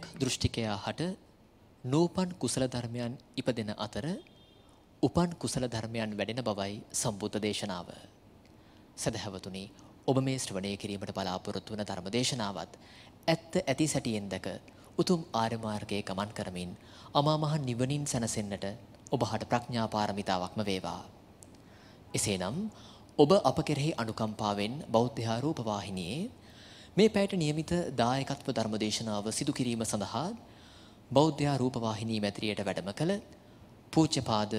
සම්‍යක් දෘෂ්ටිකයා හට නූපන් කුසල ධර්මයන් ඉපදෙන අතර උපන් කුසල ධර්මයන් වැඩෙන බවයි සම්බුද්ධ දේශනාව. සදහැවතුනි ඔබ මේ ශ්‍රවණය කිරීමට බලාපොරොත්තු වන ධර්ම දේශනාවත් ඇත්ත ඇති සැටියෙන් දැක උතුම් ආර්ය මාර්ගයේ ගමන් කරමින් අමා මහ නිවනින් සැනසෙන්නට ඔබහට ප්‍රඥා පාරමිතාවක්ම වේවා. එසේනම් ඔබ අප කෙරෙහි අනුකම්පාවෙන් බෞද්ධ රූප වාහිනියේ මේ පැයට නියමිත දායකත්ව ධර්මදේශනාව සිදු කිරීම සඳහා බෞද්ධයා රූපවාහිනී මැදිරියට වැඩම කළ පූජ්‍යපාද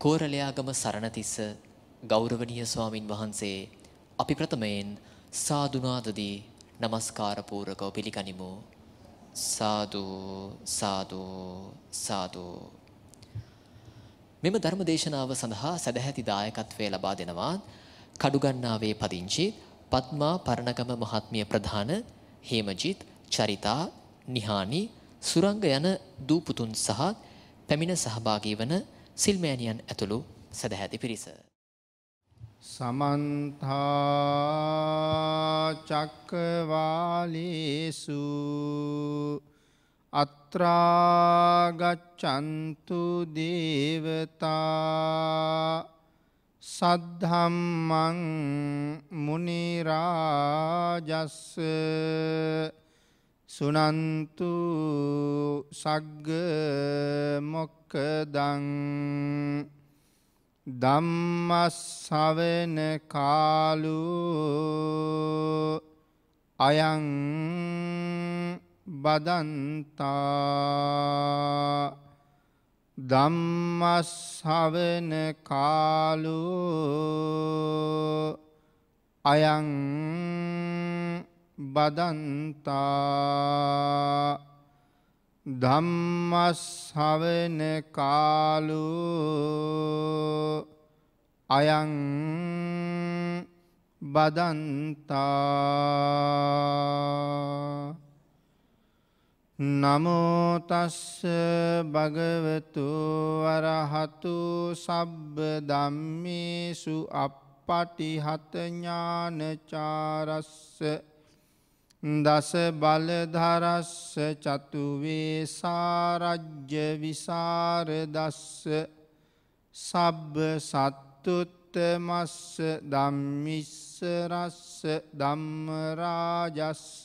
කෝරළයාගම සරණතිස්ස ගෞරවනීය ස්වාමින් වහන්සේ අපි ප්‍රථමයෙන් සාදුනාදදී নমස්කාර පූර්වකව පිළිගනිමු. සාදු සාදු සාදු. මෙම ධර්මදේශනාව සඳහා සදැහැති දායකත්වය ලබා දෙනවා කඩුගන්නාවේ පදිංචි පත්මා පරණගම මහත්මිය ප්‍රධාන හේමජිත් චරිතා නිහානි සුරංග යන දූපුතුන් සහ පැමිණ සහභාගී වන සිල්මෑනියන් ඇතුළු සදහැති පිරිස. සමන්තා චක්කවාලේසු අත්‍රාගච්චන්තු දේවතා සද්ධම්මං මුනිරාජස්ස සුනන්තු සග්ග මොක්කදං ධම්මස්සවෙන කාලු අයං බදන්තා ධම්මස්සවෙන කාලු අයං බදන්තා. ධම්මස්සවෙන කාලු අයං බදන්තා. නමෝතස්ස භගවතු වරහතු සබ්බ ධම්මේසු අපපටිහතඥානචාරස්ස දස බලධරස්ස චතුවේ සාරජ්‍ය විසාරදස්ස සබ්බ සත්තුත්තමස්ස ධම්මිස්සරස්ස ධම්මරාජස්ස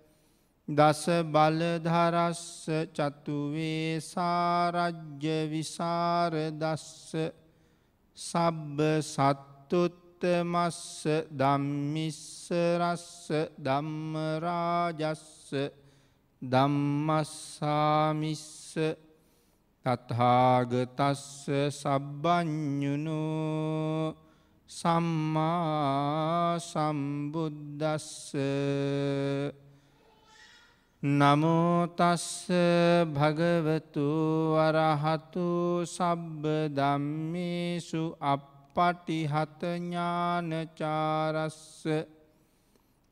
දස බලධරස්ස චතුවේ සාරජ්‍ය විසාරදස්ස සබ්බ සත්තුත්තමස්ස ධම්මිස්සරස්ස ධම්මරාජස්ස ධම්මස්සාමිස්ස තථාගතස්ස සබ්බඤුනු සම්මා සම්බුද්දස්ස නමෝතස්ස භගවතු වරහතු සබ්බ ධම්මේසු අපපටිහතඥානචාරස්ස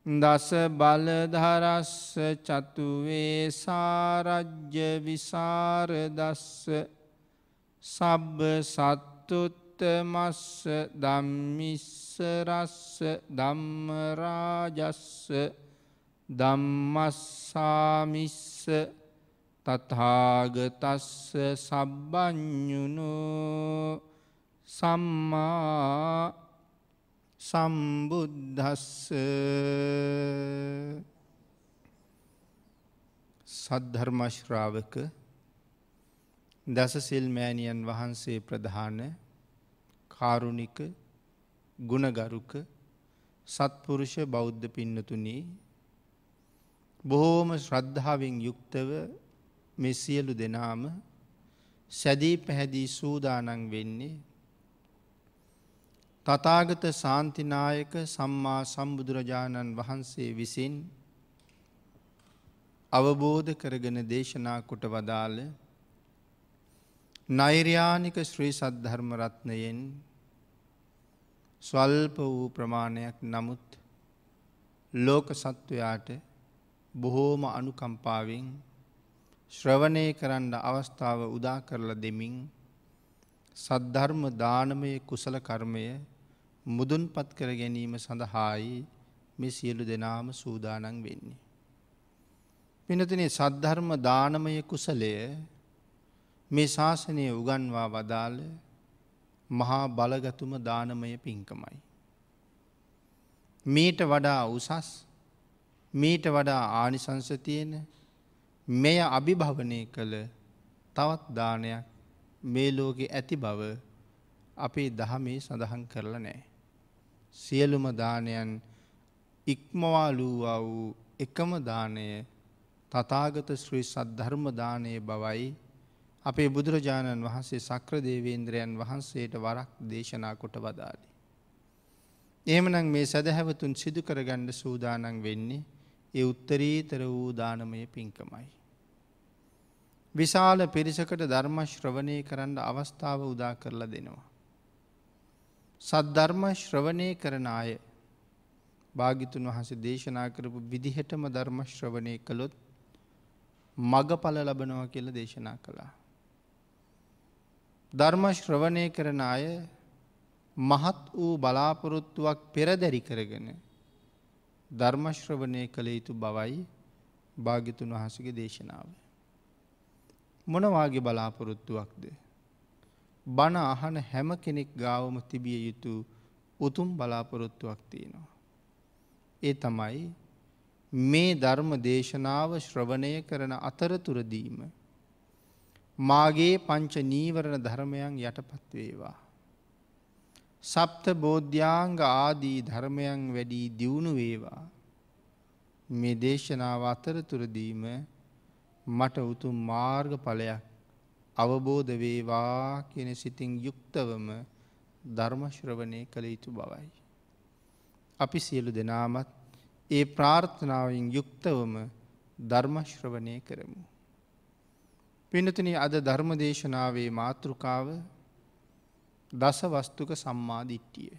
දස බලධරස්ස චතුවේ සාරජ්‍ය විසාරදස්ස සබ්බ සත්තුත්තමස්ස ධම්මිස්සරස්ස ධම්මරාජස්ස ධම්මස්සාමිස්ස තථාගතස්ස සබ්බඤුනු සම්මා සම්බුද්ධස්ස සද්ධර්මශ්‍රාවක දසසිල් මෑණියන් වහන්සේ ප්‍රධාන කාරුණික ගුණගරුක සත්පුරුෂ බෞද්ධ පින්නතුනි බොහෝම ශ්‍රද්ධාවෙන් යුක්තව මේ සියලු දෙනාම සැදී පැහැදී සූදානන් වෙන්නේ තතාගත සාන්තිනායක සම්මා සම්බුදුරජාණන් වහන්සේ විසින් අවබෝධ කරගෙන දේශනා කොට වදාළ නෛර්යානික ශ්‍රී සද්ධර්ම රත්නයෙන් ස්වල්ප වූ ප්‍රමාණයක් නමුත් ලෝක සත්වයාට බොහෝම අනුකම්පාවෙන් ශ්‍රවණය කරන්න අවස්ථාව උදා කරලා දෙමින් සද්ධර්ම දානමය කුසල කර්මය මුදුන්පත් කර ගැනීම සඳහායි මේ සියලු දෙනාම සූදානන් වෙන්නේ. පිනතිනේ සද්ධර්ම දානමය කුසලය මේ ශාසනය උගන්වා වදාළ මහා බලගතුම දානමය පින්කමයි. මීට වඩා උසස් මීට වඩා ආනිසංස තියෙන මෙය අභිභවනය කළ තවත් දානයක් මේ ලෝකෙ ඇති බව අපේ දහමේ සඳහන් කරලා නෑ. සියලුම දානයන් ඉක්මවාලූවා වූ එකම දානය තතාගත ශ්‍රී සද්ධර්ම දානය බවයි අපේ බුදුරජාණන් වහන්සේ සක්‍ර දේවේන්ද්‍රයන් වහන්සේට වරක් දේශනා කොට වදාළි. එහෙමනම් මේ සැදැහැවතුන් සිදු කරගණ්ඩ සූදානන් වෙන්නේ ඒ උත්තරීතර වූ දානමය පින්කමයි. විශාල පිරිසකට ධර්ම ශ්‍රවණය කරන්න අවස්ථාව උදා කරලා දෙනවා. සද්ධර්ම ශ්‍රවණය කරන අය භාගිතුන් වහස දේශනා කරපු විදිහටම ධර්ම ශ්‍රවණය කළොත් මගඵල ලබනවා කියල දේශනා කළා. ධර්ම ශ්‍රවණය කරන අය මහත් වූ බලාපොරොත්තුවක් පෙරදැරි කරගෙන ධර්මශ්‍රවණය කළ යුතු බවයි භාගිතුන් වහසගේ දේශනාව. මොනවාගේ බලාපොරොත්තුවක්ද. බණ අහන හැම කෙනෙක් ගාවම තිබිය යුතු උතුම් බලාපොරොත්තුවක් තියෙනවා. ඒ තමයි මේ ධර්ම දේශනාව ශ්‍රවණය කරන අතරතුරදීම මාගේ පංච නීවරණ ධර්මයන් යටපත් වේවා. සප්ත බෝධ්‍යාංග ආදී ධර්මයන් වැඩී දියුණු වේවා. මේ දේශනාව අතරතුරදීම මට උතුම් මාර්ග ඵලයක් අවබෝධ වේවා කියන සිතින් යුක්තවම ධර්මශ්‍රවණය කළ යුතු බවයි. අපි සියලු දෙනාමත් ඒ ප්‍රාර්ථනාවෙන් යුක්තවම ධර්මශ්‍රවණය කරමු. පිනතුන අද ධර්මදේශනාවේ මාතෘකාව දසවස්තුක සම්මාධිට්ටිය.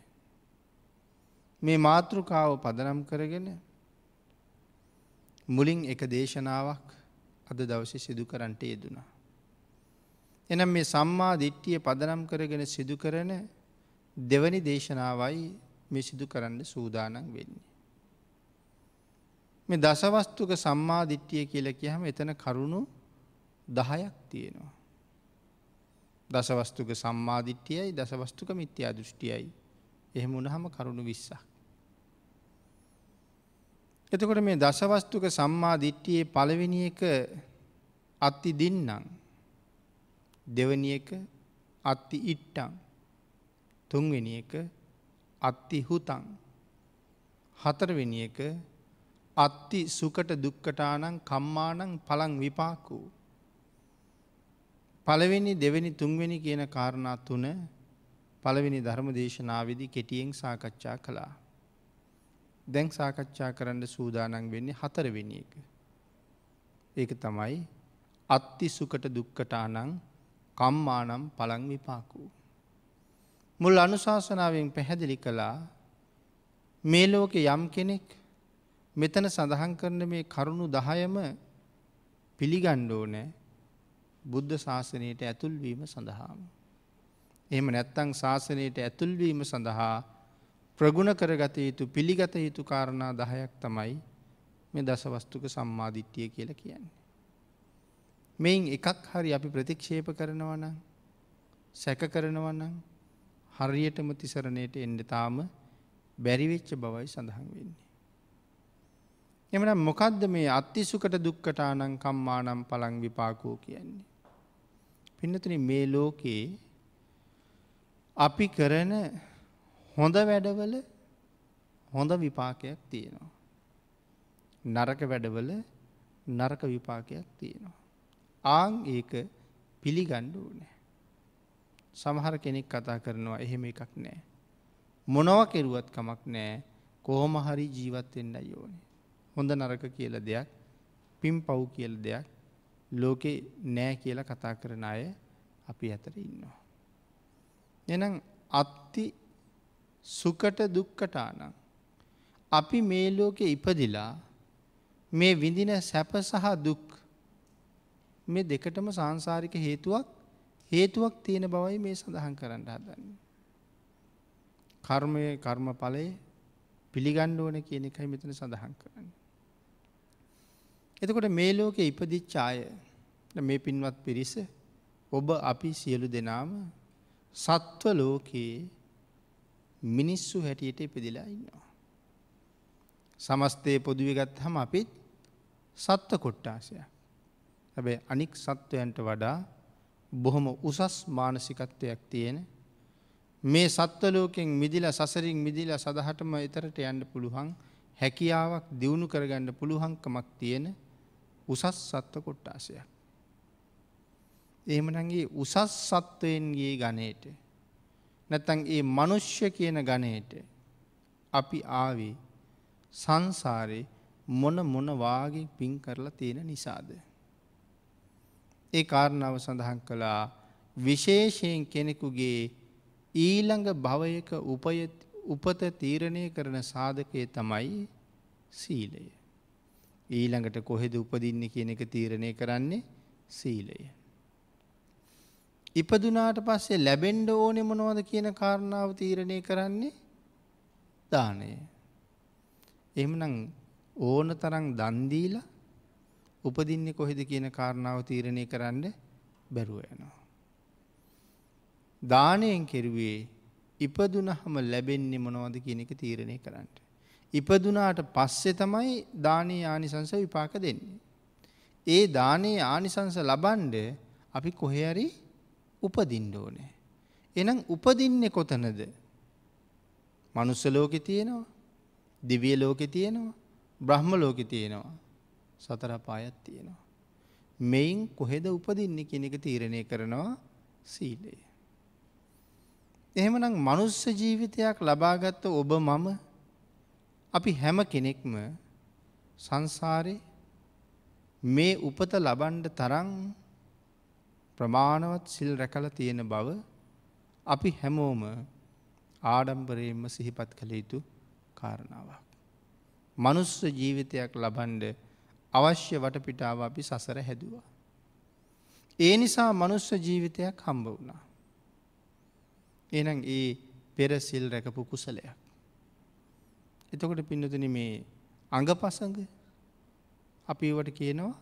මේ මාතෘකාව පදනම් කරගෙන මුලින් එක දේශනාවක් අද දවස සිදු කරන්ට යෙදුනා. එනම් මේ සම්මා දිට්ටිය පදනම් කරගෙන සිදු කරන දෙවනි දේශනාවයි මේ සිදු කරන්න සූදානන් වෙන්නේ. මේ දසවස්තුක සම්මා දිට්ටිය කියල කියහම එතන කරුණු දහයක් තියෙනවා. දසවස්තුක සම්මාධිට්්‍යයයි දසවස්තුක මිත්‍යා දෘෂ්ටියයි එහෙම උනහම කරුණු විස්සක්. එතකොට මේ දසවස්තුක සම්මාධිට්ටියේ පළවෙනි එක අත්ති දින්නම්. දෙවනි එක අත්ති ඉට්ටං තුන්වෙනි එක අත්ති හුතං හතරවෙනි එක අත්ති සුකට දුක්කටානං කම්මානං පළං විපාකූ. පළවෙනි දෙවැනි තුන්වෙනි කියන කාරණා තුන පළවෙනි ධර්ම දේශනාවදි කෙටියෙන් සාකච්ඡා කළා. දැන් සාකච්ඡා කරන්න සූදානන් වෙන්නේ හතරවෙනි එක. ඒක තමයි අත්ති සුකට දුක්කටානං කම්මානම් පළං විපාකූ. මුල් අනුශාසනාවෙන් පැහැදිලි කළා මේ ලෝක යම් කෙනෙක් මෙතන සඳහන් කරන මේ කරුණු දහයම පිළිගණ්ඩෝ නෑ බුද්ධ ශාසනයට ඇතුල්වීම සඳහාම. එහම නැත්තං ශාසනයට ඇතුල්වීම සඳහා ප්‍රගුණ කරගත යුතු පිළිගත යුතු කාරණා දහයක් තමයි මේ දසවස්තුක සම්මාධිට්්‍යය කියල කියන්නේ. මෙයින් එකක් හරි අපි ප්‍රතික්ෂේප කරනවන සැක කරනවන්න හරියටම තිසරණයට එන්ඩ තාම බැරිවෙච්ච බවයි සඳහන් වෙන්නේ. එමන මොකක්ද මේ අත්තිසුකට දුක්කටානං කම්මානම් පළං විපාකෝ කියන්නේ. පින්නතුන මේ ලෝකයේ අපි කරන හොඳ වැඩවල හොඳ විපාකයක් තියෙනවා. නරක වැඩවල නරක විපාකයක් තියෙනවා. ආං ඒක පිළිගණ්ඩ නෑ. සමහර කෙනෙක් කතා කරනවා එහෙම එකක් නෑ. මොනව කෙරුවත් කමක් නෑ කොහොම හරි ජීවත්වෙන්න යෝනේ. හොඳ නරක කියල දෙයක් පිම් පව් කියල දෙයක් ලෝකෙ නෑ කියලා කතා කරන අය අපි ඇතර ඉන්නවා. එනම් අත්ති සුකට දුක්කටානං. අපි මේ ලෝකෙ ඉපදිලා මේ විඳින සැප සහ දුක් මේ දෙකටම සංසාරික හේතුවක් හේතුවක් තියෙන බවයි මේ සඳහන් කරන්න හදන්නේ. කර්මය කර්ම ඵලය පිළිගන්න ඕන කියන එකයි මෙතන සඳහන් කරන්න. එතකොට මේ ලෝකෙ ඉපදිච්ච අය මේ පින්වත් පිරිස ඔබ අපි සියලු දෙනාම සත්ව ලෝකයේ මිනිස්සු හැටියට ඉපදිලා ඉන්නවා. සමස්තය පොදුවගත් හම අපිත් සත්ව කොට්ටාසයක්. හැබැ අනික් සත්වයන්ට වඩා බොහොම උසස් මානසිකත්වයක් තියෙන මේ සත්වලෝකෙන් මිදිල සසරින් මිදිල සදහටම එතරට යන්න පුළුවන් හැකියාවක් දියුණු කරගන්න පුළුවන්කමක් තියෙන උසස් සත්ව කොට්ටාසයක්. එහෙමනගේ උසස් සත්වයෙන්ගේ ගනයට නැතන් ඒ මනුෂ්‍ය කියන ගණයට අපි ආවේ සංසාරේ මොන මොනවාගේ පින් කරලා තියෙන නිසාද. ඒ කාරණාව සඳහන් කළා විශේෂයෙන් කෙනෙකුගේ ඊළඟ භවයක උපත තීරණය කරන සාධකය තමයි සීලය. ඊළඟට කොහෙද උපදින්න කියන එක තීරණය කරන්නේ සීලය. ඉපදුනාට පස්සේ ලැබෙන්ඩ ඕනෙ මොනවද කියන කාරණාව තීරණය කරන්නේ දානය. එමනම් ඕන තරං දන්දීලා උපදින්නේ කොහෙද කියන කාරණාව තීරණය කරන්න බැරුව යනවා. දානයෙන් කෙරුවේ ඉපදුනහම ලැබෙන්නේ මොනවද කියන එක තීරණය කරන්නට. ඉපදුනාට පස්සෙ තමයි දානයේ ආනිසංස විපාක දෙන්නේ. ඒ දානයේ ආනිසංස ලබන්ඩ අපි කොහෙරි උපදින්න ඕනේ. එනම් උපදින්නේ කොතනද. මනුස්ස ලෝකෙ තියෙනවා දිවිය ලෝකෙ තියෙනවා බ්‍රහ්ම ලෝකෙ තියෙනවා සතර පායත් තියෙනවා. මෙයින් කොහෙද උපදින්නේ කෙනෙක තීරණය කරනවා සීලය. එහෙමනම් මනුස්ස ජීවිතයක් ලබාගත්ත ඔබ මම අපි හැම කෙනෙක්ම සංසාරේ මේ උපත ලබන්ඩ තරං ප්‍රමාණවත් සිල් රැකල තියෙන බව අපි හැමෝම ආඩම්බරයෙන්ම සිහිපත් කළ යුතු කාරණාවක්. මනුස්ස ජීවිතයක් ලබන්ඩ අවශ්‍ය වටපිටාව අපි සසර හැදවා. ඒ නිසා මනුස්ස ජීවිතයක් හම්බ වුණා. එනම් ඒ පෙර සිල් රැකපු කුසලයක්. එතකොට පින්නතුන මේ අඟ පසඟ අපිවට කියනවා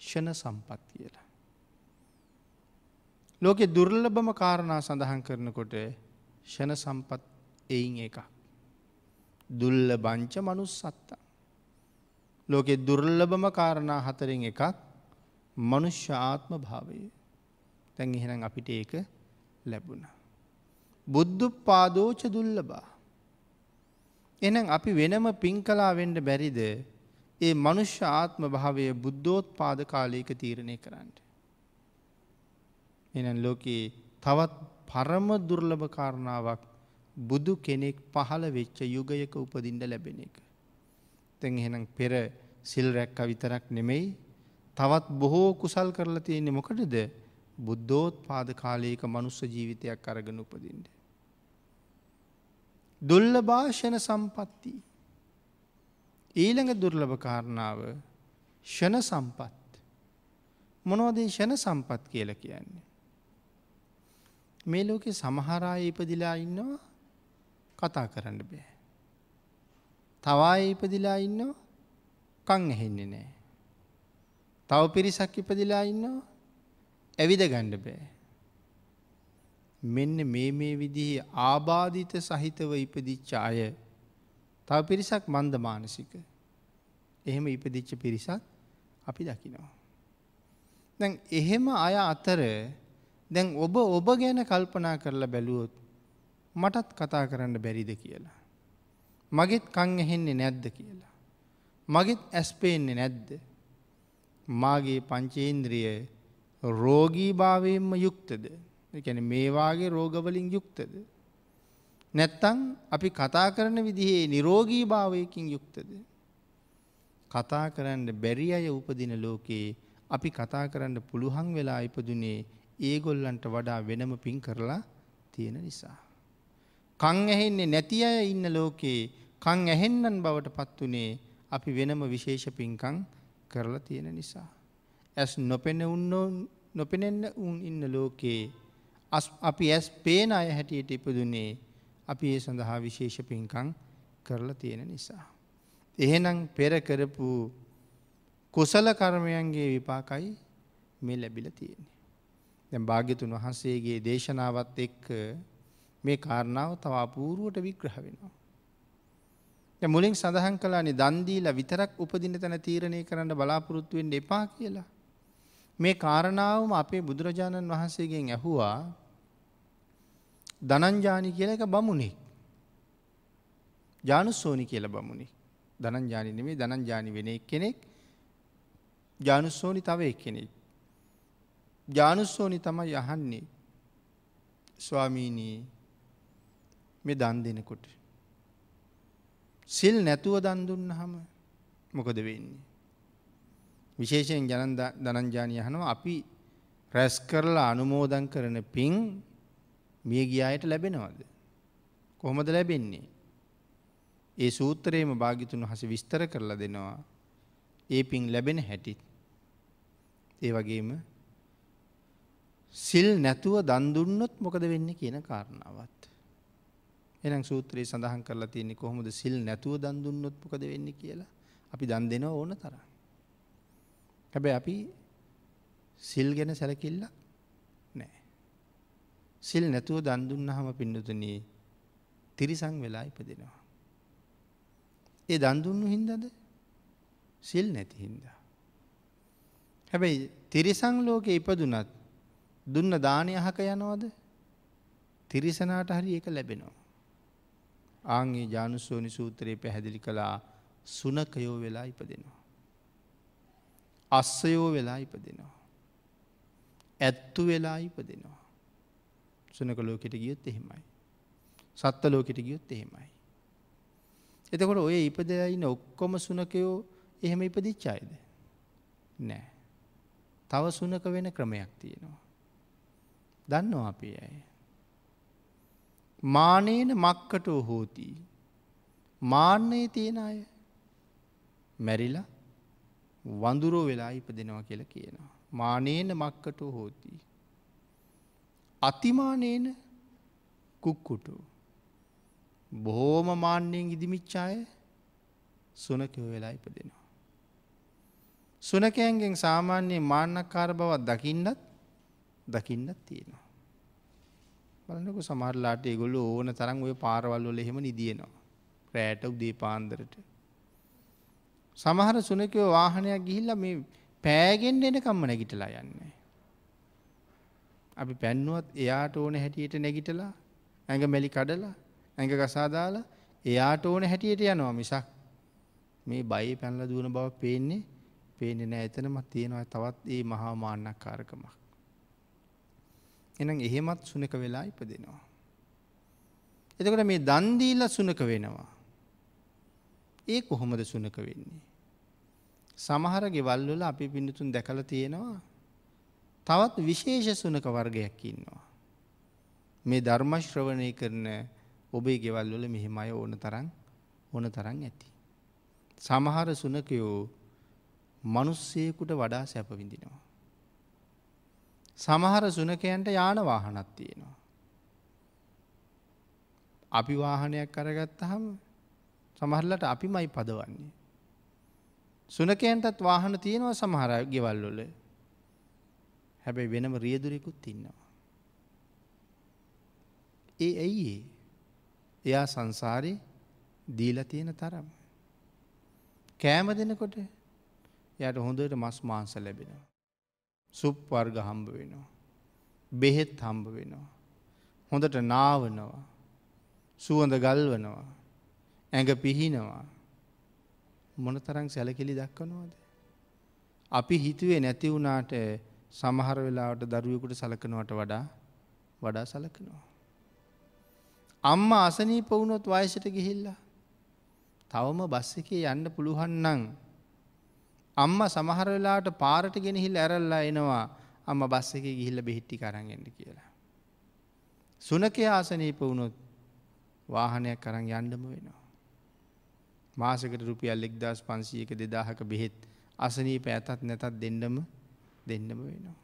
ෂණ සම්පත් කියලා. ලෝකෙ දුර්ලභම කාරණා සඳහන් කරනකොට ෂණ සම්පත් එයින් එකක්. දුල්ල බංච මනුස් සත්තා. ලෝකෙ දුර්ලභම කාරණා හතරෙන් එකක් මනුෂ්‍ය ආත්ම භාවය. තැන් එහෙනම් අපිට ඒක ලැබුණ. බුද්ධ පාදෝච දුල්ලබා. එනම් අපි වෙනම පින් කලා වෙන්ඩ බැරිද ඒ මනුෂ්‍ය ආත්ම භාවය බුද්ධෝත් පාද කාලයක තීරණය කරන්නට. එන ලෝකයේ තවත් පරම දුර්ලභ කාරණාවක් බුදු කෙනෙක් පහළ වෙච්ච යුගයක උපදින්ට ලැබෙන එක. තැන් එහෙනම් පෙර සිල් රැක්ක විතරක් නෙමෙයි තවත් බොහෝ කුසල් කරලා තියෙන්නේ මොකටද බුද්ධෝත් පාද කාලයක මනුස්ස ජීවිතයක් අරගෙන උපදින්ට. දුල්ල භාෂණ සම්පත්ති. ඊළඟ දුර්ලභ කාරණාව ෂණ සම්පත්. මොනවදේ ෂණ සම්පත් කියල කියන්නේ. මේ ලෝකෙ සමහරාය ඉපදිලා ඉන්නවා කතා කරන්න බෑ. තවාය ඉපදිලා ඉන්නවා කං ඇහෙන්නේ නෑ. තව පිරිසක් ඉපදිලා ඉන්නවා ඇවිද ගණ්ඩ බෑ. මෙන්න මේ මේ විදිහේ ආබාධිත සහිතව ඉපදිච්ච අය තව පිරිසක් මන්ද මානසික එහෙම ඉපදිච්ච පිරිසක් අපි දකිනවා. දැන් එහෙම අය අතර දැන් ඔබ ඔබ ගැන කල්පනා කරලා බැලුවොත් මටත් කතා කරන්න බැරිද කියලා. මගෙත් කං ඇහෙන්නේ නැද්ද කියලා. මගෙත් ඇස්පේන්නේ නැද්ද. මාගේ පංචේන්ද්‍රිය රෝගී භාවයෙන්ම යුක්තද. එකැන මේවාගේ රෝගවලින් යුක්තද. නැත්තං අපි කතා කරන විදිහේ නිරෝගී භාවයකින් යුක්තද. කතා කරන්න බැරි අය උපදින ලෝකයේ අපි කතා කරන්න පුළුවන් වෙලා ඉපදුනේ ඒගොල්ලන්ට වඩා වෙනම පින් කරලා තියෙන නිසා. කං ඇහෙන්නේ නැති අය ඉන්න ලෝකයේ කං ඇහෙන්නන් බවට පත් වනේ අපි වෙනම විශේෂ පින්කං කරලා තියෙන නිසා. ඇස් නොපෙන උන්න නොපෙනෙන්න උන් ඉන්න ලෝකයේ අපි ඇස් පේන අය හැටියට ඉපදුනේ අපි ඒ සඳහා විශේෂ පින්කං කරලා තියෙන නිසා. එහෙනම් පෙර කරපු කුසල කර්මයන්ගේ විපාකයි මේ ලැබිල තියෙන්නේ. දැන් භාග්‍යතුන් වහන්සේගේ දේශනාවත් එක්ක මේ කාරණාව තව අපූරුවට විග්‍රහ වෙනවා. මුලින් සඳහන් කලානි දන්දීලා විතරක් උපදින තැන තීරණය කරන්න බලාපොරොත්තුවෙන් එපා කියලා. මේ කාරණාවම අපේ බුදුරජාණන් වහන්සේගෙන් ඇහුවා දනංජානි කියල එක බමුණෙක්. ජානුස්සෝනි කියල බමුණි දනංජානි නෙමේ දනංජානි වෙන එක් කෙනෙක් ජානුස්සෝනි තව එක් කෙනෙක්. ජානුස්සෝනි තමයි යහන්නේ ස්වාමීනී මේ දන් දෙනකොට. සිල් නැතුව දන් දුන්න හම මොකද වෙන්නේ. විශේෂයෙන් ජන දනංජානය හනවා අපි රැස් කරලා අනුමෝදන් කරන පින් මිය ගියායට ලැබෙනවද. කොහොමද ලැබෙන්නේ. ඒ සූත්‍රයේම භාගිතුන් හස විස්තර කරලා දෙනවා. ඒ පින් ලැබෙන හැටිත්. ඒ වගේම සිල් නැතුව දන්දුන්නොත් මොකද වෙන්න කියන කාරණාවත්. එනම් සූත්‍රයේ සඳහන් කරලා තියන්නේ කොහොමද සිල් නැතුව දන්දුන්නොත් මොකද වෙන්න කියලා අපි දන් දෙනවා ඕන තරම්. හැබැ අපි සිල් ගැන සැලකිල්ල නෑ. සිල් නැතුව දන්දුන්න හම පිඩුතුනී තිරිසං වෙලා ඉපදෙනවා. ඒ දන්දුන්නු හින්දද සිල් නැති හින්දා. හැබැයි තිරිසං ලෝක ඉපදුනත් දුන්න දානය අහක යනවද තිරිසනාට හරි ඒක ලැබෙනවා. ආංගේ ජානුස්සෝනි සූත්‍රයේ පැහැදිලි කළා සුනකයෝ වෙලා ඉපදෙනවා. අස්සයෝ වෙලා ඉපදෙනවා. ඇත්තු වෙලා ඉපදෙනවා. සුනක ලෝකෙට ගියොත් එහෙමයි. සත්ත ලෝකෙට ගියොත් එහෙමයි. එතකොට ඔය ඉපදයින්න ඔක්කොම සුනකයෝ එහෙම ඉපදිච්චායිද. නෑ. තව සුනක වෙන ක්‍රමයක් තියෙනවා. දන්නවා අපේ අය. මානේන මක්කටෝ හෝතිී. මාන්නයේ තියෙන අය මැරිලා වඳුරෝ වෙලා ඉපදෙනවා කියල කියනවා. මානේන මක්කට හෝති. අතිමානේන කුක්කුටු. බොහෝම මාන්‍යයෙන් ඉදිමිච්චාය සුනකව වෙලා ඉපදෙනවා. සුනකයන්ගෙන් සාමාන්‍යයේ මාන්නක්කාර බවත් දකින්නත් දකින්නත් තියෙනවා. බලන්නක සමරලාට ගොල්ල ඕන තරන් ඔය පාරවල්වල එහෙම නිදියනවා. රෑට උදේ පාන්දරට සමහර සුනකයෝ වාහනයක් ගිහිල්ල මේ පෑගෙන් එනකම්ම නැගිටලා යන්නේ. අපි පැන්නුවත් එයාට ඕන හැටියට නැගිටලා ඇඟ මැලි කඩලා ඇඟ ගසාදාලා එයාට ඕන හැටියට යනවා මිසක් මේ බයි පැන්ල දුවන බව පේන්නේ පේනෙ නෑ එතනමත් තියෙනවා තවත් ඒ මහා මාන්නක් කාරකමක්. එනම් එහෙමත් සුනක වෙලා ඉපදෙනවා. එතකට මේ දන්දීල සුනක වෙනවා. ඒ කොහොමද සුනක වෙන්නේ. සමහර ගෙවල්වල අපි පිඩිතුන් දැකල තියෙනවා තවත් විශේෂ සුනක වර්ගයක් ඉන්නවා. මේ ධර්මශ්‍රවණය කරන ඔබේ ගෙවල්වල මෙහෙමයි ඕන තරන් ඕන තරන් ඇති. සමහර සුනකයෝ මනුස්සයකුට වඩා සැපවිඳිනවා. සමහර සුනකයන්ට යාන වාහනත් තියෙනවා. අපි වාහනයක් කරගත්තහම සමහරලට අපි මයි පදවන්නේ. සුනකයන්ටත් වාහන තියෙනවා සමහර ගෙවල්ලොල හැබැයි වෙනම රියදුරෙකුත් ඉන්නවා. ඒ ඇයි එයා සංසාරය දීල තියෙන තරම්. කෑම දෙනකොට යට හොඳට මස් මාංස ලැබෙනවා. සුප් වර්ග හම්බ වෙනවා. බෙහෙත් හම්බ වෙනවා. හොඳට නාවනවා. සුවඳ ගල්වනවා. ඇඟ පිහිනවා. මොන තරං සැලකිලි දක්වනවාද. අපි හිතුවේ නැති වුණාට සමහර වෙලාවට දරුවෙකුට සලකනවට වඩා වඩා සලකනවා. අම්ම අසනී පවුණොත් වයසට ගිහිල්ලා. තවම බස් එකේ යන්න පුළුවන්නන්. අම්ම සමහර වෙලාට පාරට ගෙනහිල් ඇරල්ලා එනවා අම්ම බස් එක ගිහිල්ල බෙහිට්ටි කරන්ගෙන්ට කියලා. සුනක ආසනීප වුණොත් වාහනයක් කරං යන්ඩම වෙනවා. මාසකට රුපියල් එක්දස් පන්සියක දෙදාහක බෙහෙත් අසනීප ඇතත් නැතත් දෙන්නම දෙන්නම වෙනවා.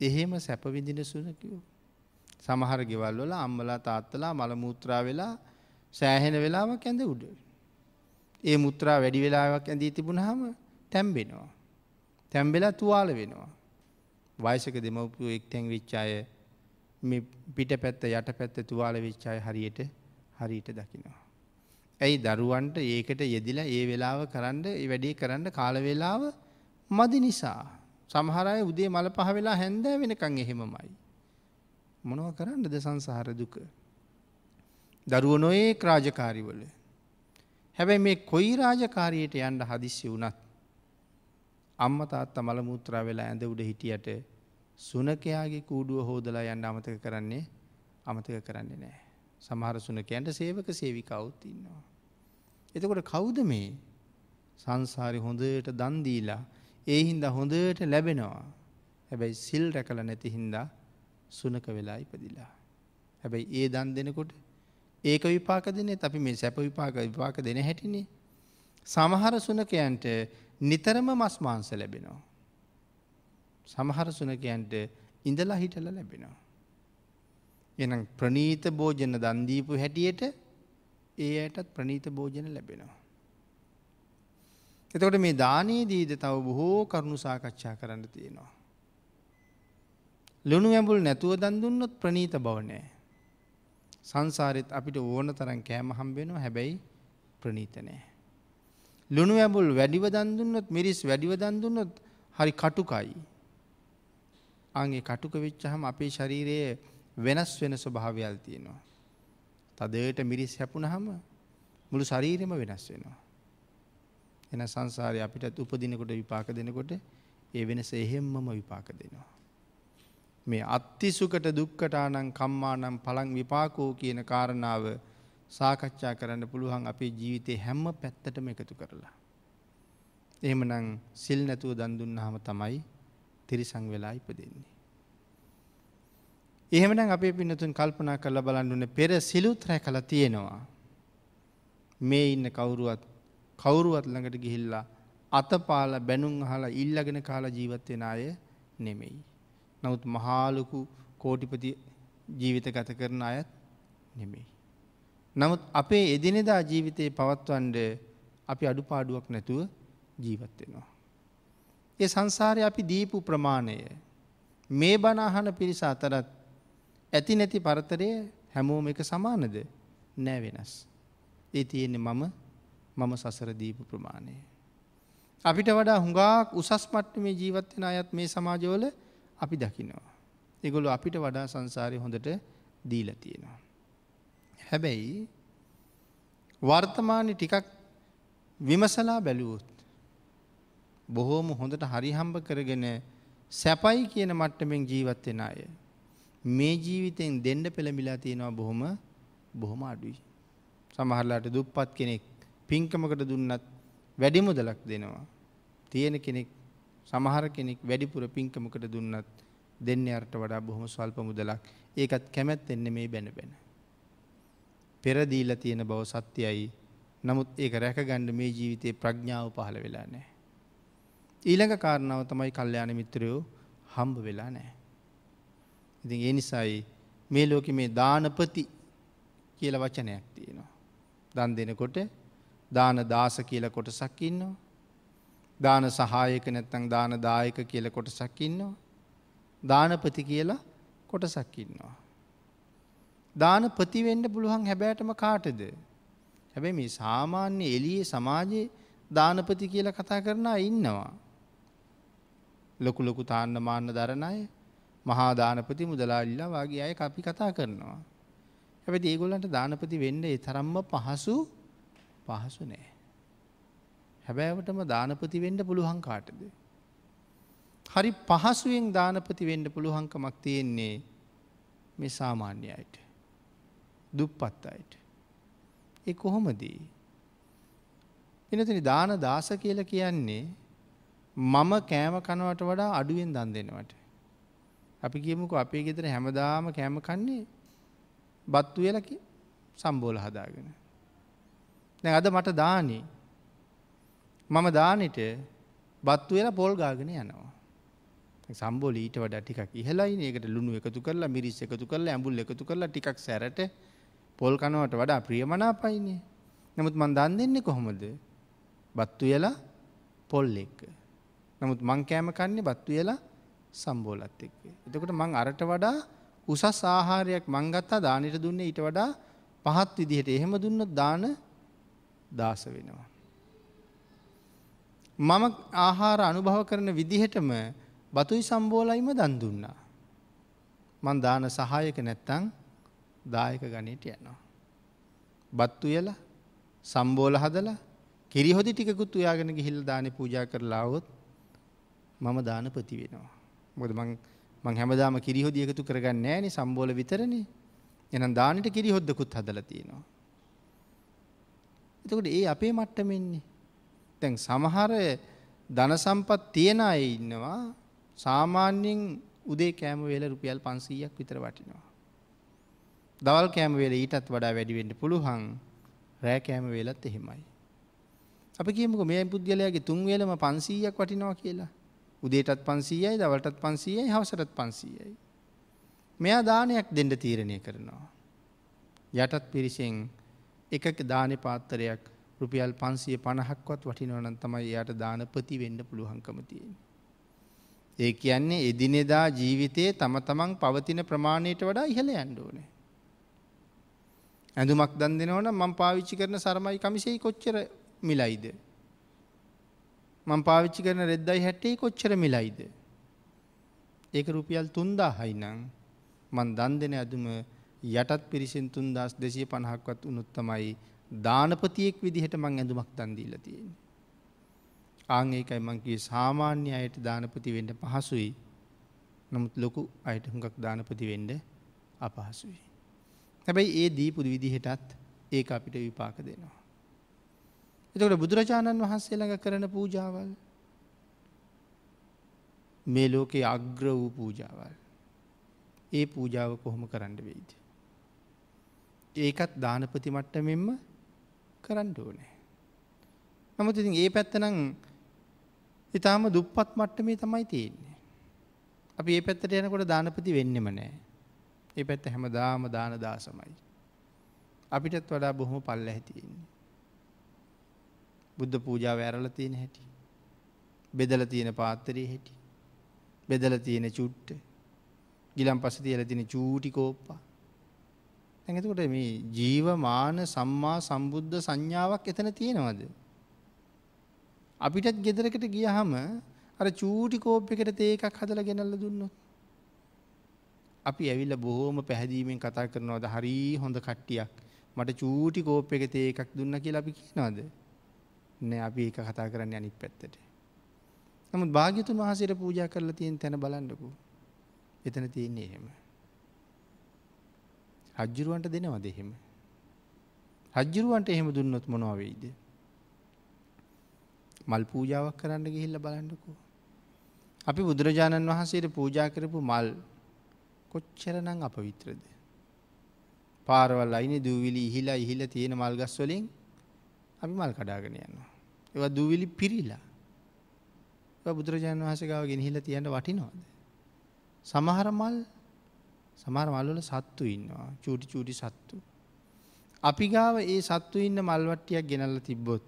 එහෙම සැපවිදින සුනකෝ. සමහර ගෙවල් වල අම්මලා තාත්තලා මළමුූත්‍රා වෙලා සෑහෙන වෙලාවක් ඇඳ උඩ. ඒ මුත්‍රා වැඩි වෙලාවක් ඇඳී තිබුණහම තැම්බෙනවා. තැම්බෙලා තුවාල වෙනවා. වයිසක දෙමවපු එක්තැන් විච්චාය පිට පැත්ත යට පැත්ත තුවාල විච්චාය හරියට හරියට දකිනවා. ඇයි දරුවන්ට ඒකට යෙදිලා ඒ වෙලාව කරන්න වැඩේ කරන්න කාලවෙලාව මදි නිසා. සමහරය උදේ මල පහ වෙලා හැන්ද වෙනකං එහෙමමයි. මොනව කරන්නද සංසාර දුක. දරුව නොඒ රාජකාරිවල. හැබැයි මේ කොයි රාජකාරයට යන්ඩ හදිස්සි වුනත්. අම්ම තාත්ත මළ මුත්‍රා වෙලා ඇඳ උඩ හිටියට සුනකයාගේ කූඩුව හෝදලා යන්න අමතක කරන්නේ අමතක කරන්නේ නෑ. සමහර සුනකයන්ට සේවක සේවිකවුත් ඉන්නවා. එතකොට කවුද මේ සංසාරි හොඳට දන්දීලා ඒ හින්දා හොඳට ලැබෙනවා. හැබැයි සිල් රැකල නැති හින්දා සුනක වෙලා ඉපදිලා. හැබැයි ඒ දන් දෙනකොට ඒක විපාක දෙනේ අපි මේ සැප විපාක විපාක දෙන හැටිනේ. සමහර සුනකයන්ට නිතරම මස් මාංස ලැබෙනවා. සමහර සුනකයන්ට ඉඳලා හිටල ලැබෙනවා. එනම් ප්‍රනීත භෝජන දන්දීපු හැටියට ඒ අයටත් ප්‍රනීත භෝජන ලැබෙනවා. එතකොට මේ දානයේදීද තව බොහෝ කරුණු සාකච්ඡා කරන්න තියෙනවා. ලුණු ඇඹුල් නැතුව දන්දුන්නොත් ප්‍රනීත බවනෑ. සංසාරෙත් අපිට ඕන තරන් කෑම හම්බෙනවා හැබැයි ප්‍රනීතනෑ. ලුණු ඇඹුල් වැඩිව දන්දුන්නොත් මිරිස් වැඩිව දන්දුන්නොත් හරි කටුකයි. අගේ කටුක වෙච්චහම අපේ ශරීරයේ වෙනස් වෙන ස්වභාවයල් තියෙනවා. තදට මිරිස් හැපුණහම මුළු ශරීරෙම වෙනස් වෙනවා. එන සංසාරය අපිටත් උපදිනකොට විපාක දෙනකොට ඒ වෙනස එහෙම්මම විපාක දෙනවා. මේ අත්තිසුකට දුක්කටානං කම්මානම් පළං විපාකෝ කියන කාරණාව සාකච්ඡා කරන්න පුළුවන් අපේ ජීවිතය හැම්ම පැත්තටම එකතු කරලා. එහෙමනං සිල් නැතුව දන්දුන්නහම තමයි තිරිසං වෙලා ඉපදෙන්නේ. එහෙමනම් අපේ පින්නතුන් කල්පනා කරලා බලන්නුන පෙර සිලුත් රැ කළ තියෙනවා. මේ ඉන්න කවුරුවත් කවුරුවත් ළඟට ගිහිල්ලා අතපාල බැනුම් හලා ඉල්ලගෙන කාලා ජීවත්වෙන අය නෙමෙයි. නමුත් මහාලොකු කෝටිපති ජීවිත ගත කරන අයත් නෙමෙයි. නමුත් අපේ එදිනෙදා ජීවිතයේ පවත්වන්ඩ අපි අඩුපාඩුවක් නැතුව ජීවත්වෙනවා. ඒ සංසාරය අපි දීපු ප්‍රමාණය මේ බනාහන පිරිස අතරත් ඇති නැති පරතරය හැමෝම එක සමානද නෑ වෙනස්. ඒ තියෙන්නේ මම මම සසර දීපු ප්‍රමාණය. අපිට වඩා හුඟක් උසස් මට්ට මේ ජීවත්වෙන අයත් මේ සමාජවල අපි දකිනවා. එගොලු අපිට වඩා සංසාරය හොඳට දීල තියෙනවා. හැබැයි වර්තමානය ටිකක් විමසලා බැලුවොත්. බොහෝම හොඳට හරිහම්බ කරගෙන සැපයි කියන මට්ටමෙන් ජීවත්වෙන අය. මේ ජීවිතයෙන් දෙන්න පෙළමිලා තියෙනවා බොහොම බොහොම අඩුයි. සමහරලාට දුප්පත් කෙනෙක් පින්කමකට දුන්නත් වැඩි මුදලක් දෙනවා. තියෙන කෙනෙක් සමහර කෙනෙක් වැඩිපුර පින්කමකට දුන්නත් දෙන්න අර්ට වඩා බොහොම ස්වල්ප මුදලක් ඒකත් කැමැත් එන්න මේ බැන බැන. පෙරදීල තියෙන බව සත්‍යයයි නමුත් ඒක රැකගණ්ඩ මේ ජීවිතයේ ප්‍රඥාව පහළ වෙලා නෑ. ඊළඟ කාරණාව තමයි කල්්‍යයාන මිත්‍රයෝ හම්බ වෙලා නෑ. ඉතින් ඒ නිසායි මේ ලෝක මේ දානපති කියල වචනයක් තියෙනවා. දන් දෙනකොට දාන දාස කියල කොටසක් ඉන්නවා. දාන සහායක නැත්තං දාන දායක කියල කොටසක් ඉන්නවා. දානපති කියලා කොටසක් ඉන්නවා. දාන පතිවෙන්ඩ පුළුවන් හැබෑටම කාටද. හැබැයි මේ සාමාන්‍ය එලියේ සමාජයේ දානපති කියල කතා කරන ඉන්නවා. ලොකු ලොකු තාන්න මාන්න දරණය මහා දානපති මුදලාල්ලා වගේ අය අපි කතා කරනවා. හැබැති ඒගොල්ලන්ට දානපති වෙන්න තරම්ම පහසු පහසු නෑ. හැබෑවටම දානපති වෙන්න පුළුවන් කාටද. හරි පහසුවෙන් දානපති වෙන්න පුළුවන්කමක් තියෙන්නේ මේ සාමාන්‍ය අයට. දුප්පත් අයට. ඒ කොහොමදී. එනතිනි දාන දාස කියල කියන්නේ මම කෑම කනවට වඩා අඩුවෙන් දන් දෙනවට. අපි කියමුකෝ අපේ ගෙදර හැමදාම කෑම කන්නේ බත්තු වෙලකි සම්බෝල හදාගෙන. දැන් අද මට දානේ මම දානෙට බත්තු වෙලා පොල් ගාගෙන යනවා. සම්බෝල ඊට වඩා ටිකක් ඉහලයි ඒකට ලුණු එකතු කරලා මිරිස් එකතු කරලා ඇඹුල් එකතු කරලා ටිකක් සැරට පොල් කනවට වඩා ප්‍රියමනාපයිනේ. නමුත් මං දන් දෙන්නේ කොහොමද? බත්තු වෙලා පොල් එක්ක. නමුත් මං කෑම කන්නේ බත්තු වෙලා සම්බෝලත් එක්ක. එතකොට මං අරට වඩා උසස් ආහාරයක් මං ගත්තා දානෙට දුන්නේ ඊට වඩා පහත් විදිහට එහෙම දුන්නොත් දාන දාස වෙනවා. මම ආහාර අනුභව කරන විදිහටම බතුයි සම්බෝලයිම දන් දුන්නා. මං දාන සහායක නැත්තං දායක ගනයට යනවා. බත්තු යලා සම්බෝල හදලා කිරිහොදි ටිකුත් ඔයාගෙන ගිහිල් දාන පූජා කරලාවොත් මම දාන පති වෙනවා. මොද මං හැමදාම කිරිහොදි එකතු කරගන්න නෑන සම්බෝල විතරනේ එනම් දානට කිරිහොද්දකුත් හදල තියෙනවා. එතකොට ඒ අපේ මට්ටමෙන්නේ. තැන් සමහර ධනසම්පත් තියෙන අය ඉන්නවා සාමාන්‍යයෙන් උදේ කෑම වේල රුපියල් පන්සීයක් විතර වටිනවා. දවල් කෑම වේල ඊටත් වඩා වැඩිවෙන්න පුළුවන් රෑ කෑම වේලත් එහෙමයි. අපි කියමුක මේ පුද්ගලයාගේ තුන් වේලම පන්සීයක් වටිනවා කියලා. උදේටත් පන්සීයයි දවල්ටත් පන්සීයයි හවසටත් පන්සීයයි. මෙයා දානයක් දෙන්න තීරණය කරනවා. යටත් පිරිසෙන් එකක දානෙ පාත්තරයක් රුපියල් පන්සිය පණහක්වත් වටිනවනන් තමයි යට දානපති වෙන්න පුළුවන්කම තියෙන. ඒ කියන්නේ එදිනෙදා ජීවිතයේ තම තමන් පවතින ප්‍රමාණයට වඩා ඉහළ ඇන්ඩෝනේ. ඇඳුමක් දන් දෙනවන මං පාවිච්චි කරන සරමයි කමිසයි කොච්චර මිලයිද. මං පාවිච්චි කරන රෙද්දයි හැටේ කොච්චර මිලයිද. ඒක රුපියල් තුන්දා හයිනං මන් දන් දෙන ඇදුම යටත් පිරිසෙන් තුන්දස් දෙසිය පණහක්වත් උනුත්තමයි දානපතියෙක් විදිහට මං ඇඳුමක් දන්දීල තියෙන. ආං ඒකයි මංකී සාමාන්‍ය අයට දානපති වෙන්ඩ පහසුයි නමුත් ලොකු අයට හුඟක් දානපති වෙන්ඩ අපහසුයි. හැබැයි ඒ දීපුද විදිහටත් ඒ අපිට විපාක දෙනවා. එතකට බුදුරජාණන් වහන්සේ ළඟ කරන පූජාවල් මේ ලෝකයේ අග්‍ර වූ පූජාවල් ඒ පූජාව කොහොම කරන්න වෙයිද. ඒකත් දානපති මට්ටමෙන්ම කරන්න ඕනෑ. නමුත් ඉතින් ඒ පැත්තනං ඉතාම දුප්පත් මට්ටමේ තමයි තියෙන්නේ. අපි ඒ පැත්තට යනකොට දානපති වෙන්නෙම නෑ. ඒ පැත්ත හැම දාම දාන දාසමයි. අපිටත් වඩා බොහොම පල්ල ඇතියෙන්නේ. බුද්ධ පූජාව ඇරල තියෙන හැටි. බෙදල තියෙන පාත්තරයේ හැටි. බෙදල තියෙන චුට්ට ගිලම් පස තියල තින චූටි කෝප්පා. ඇඟතකොට මේ ජීවමාන සම්මා සම්බුද්ධ සංඥාවක් එතන තියෙනවද. අපිටත් ගෙදරකට ගියහම අර චූටි කෝප් එකට තේකක් හදල ගෙනල්ල දුන්නොත්. අපි ඇවිල්ල බොහෝම පැහැදීමෙන් කතා කරනවද හරි හොඳ කට්ටියක් මට චූටි කෝප් එක තේ එකක් දුන්න කියලා අපි කියනවාද නෑ අපි එක කතා කරන්න අනිත් පැත්තට. නමුත් භාග්‍යතුන් වහසට පූජා කරලා තියෙන් තැන බලන්නකු එතන තියන්නේ එහෙම. රජ්ජුරුවන්ට දෙනවද එහෙම. රජ්ජුරුවන්ට එහෙම දුන්නොත් මොනවවෙයිද. මල් පූජාවක් කරන්න ගිහිල්ල බලන්නකෝ. අපි බුදුරජාණන් වහන්සේට පූජා කරපු මල් කොච්චරනං අපවිත්‍රද. පාරවල් අයින දූවිලි ඉහිලා ඉහිල තියෙන මල්ගස් වලින් අපි මල් කඩාගෙන යනවා. ඒවා දූවිලි පිරිලා. බුදුරජාණන් වහසකාව ගෙනහිල තියන්න වටිනවාද. සමහර මල් සමහර මල්වල සත්තු ඉන්නවා චූටි චූටි සත්තු. අපි ගාව ඒ සත්තු ඉන්න මල්වට්ටියක් ගෙනල්ල තිබ්බොත්.